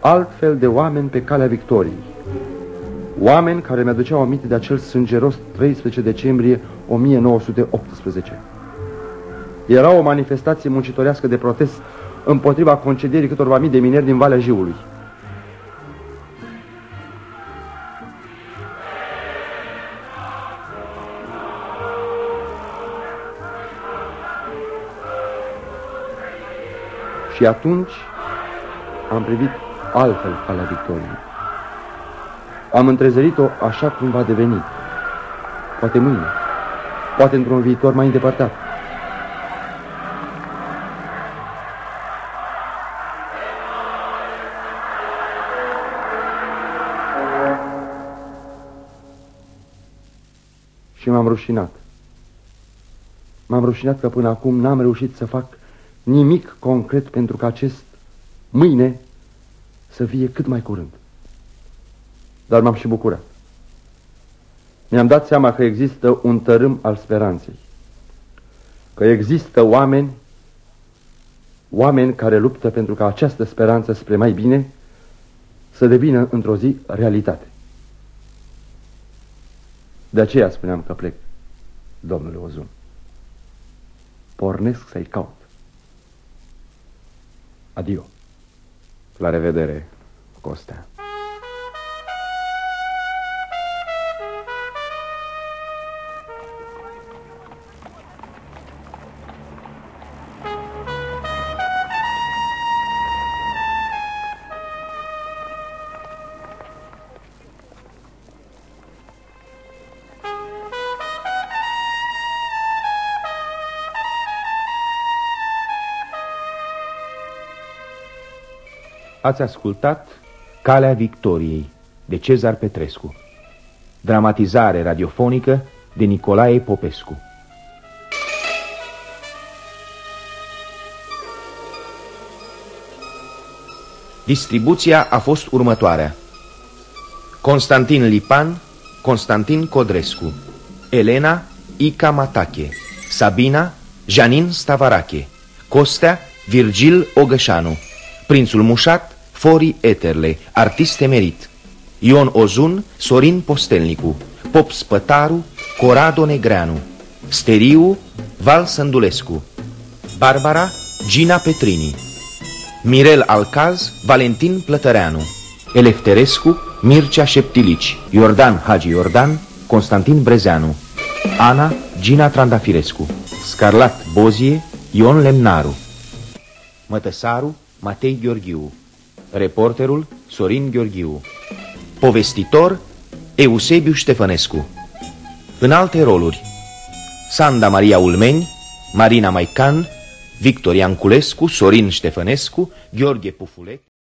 altfel de oameni pe calea victoriei. Oameni care mi-aduceau aminte de acel sângeros 13 decembrie 1918. Era o manifestație muncitorească de protest împotriva concedierii câtorva mii de mineri din Valea Jiului. Și atunci am privit altfel calea victoriei. Am întrezărit-o așa cum va deveni. Poate mâine, poate într-un viitor mai îndepărtat. Și m-am rușinat. M-am rușinat că până acum n-am reușit să fac nimic concret pentru că acest mâine să fie cât mai curând. Dar m-am și bucurat. Mi-am dat seama că există un tărâm al speranței. Că există oameni, oameni care luptă pentru ca această speranță spre mai bine să devină într-o zi realitate. De aceea spuneam că plec, domnule Ozun. Pornesc să-i caut. Adio. La revedere, Costea. Ați ascultat Calea Victoriei de Cezar Petrescu. Dramatizare radiofonică de Nicolae Popescu. Distribuția a fost următoarea. Constantin Lipan, Constantin Codrescu Elena Ica Matache Sabina Janin Stavarache Costea Virgil Ogășanu Prințul Mușat, Fori Eterle, artist emerit. Ion Ozun, Sorin Postelnicu. Pop Spătaru, Corado Negreanu. Steriu, Val Sândulescu. Barbara, Gina Petrini. Mirel Alcaz, Valentin Plătăreanu. Elefterescu, Mircea Șeptilici. Iordan Hagi Iordan, Constantin Brezeanu. Ana, Gina Trandafirescu. Scarlat Bozie, Ion Lemnaru. Mătăsaru, Matei Gheorghiu Reporterul Sorin Gheorghiu. Povestitor Eusebiu Ștefănescu. În alte roluri Sanda Maria Ulmeni Marina Maican Victor Ianculescu Sorin Ștefănescu Gheorghe Pufulet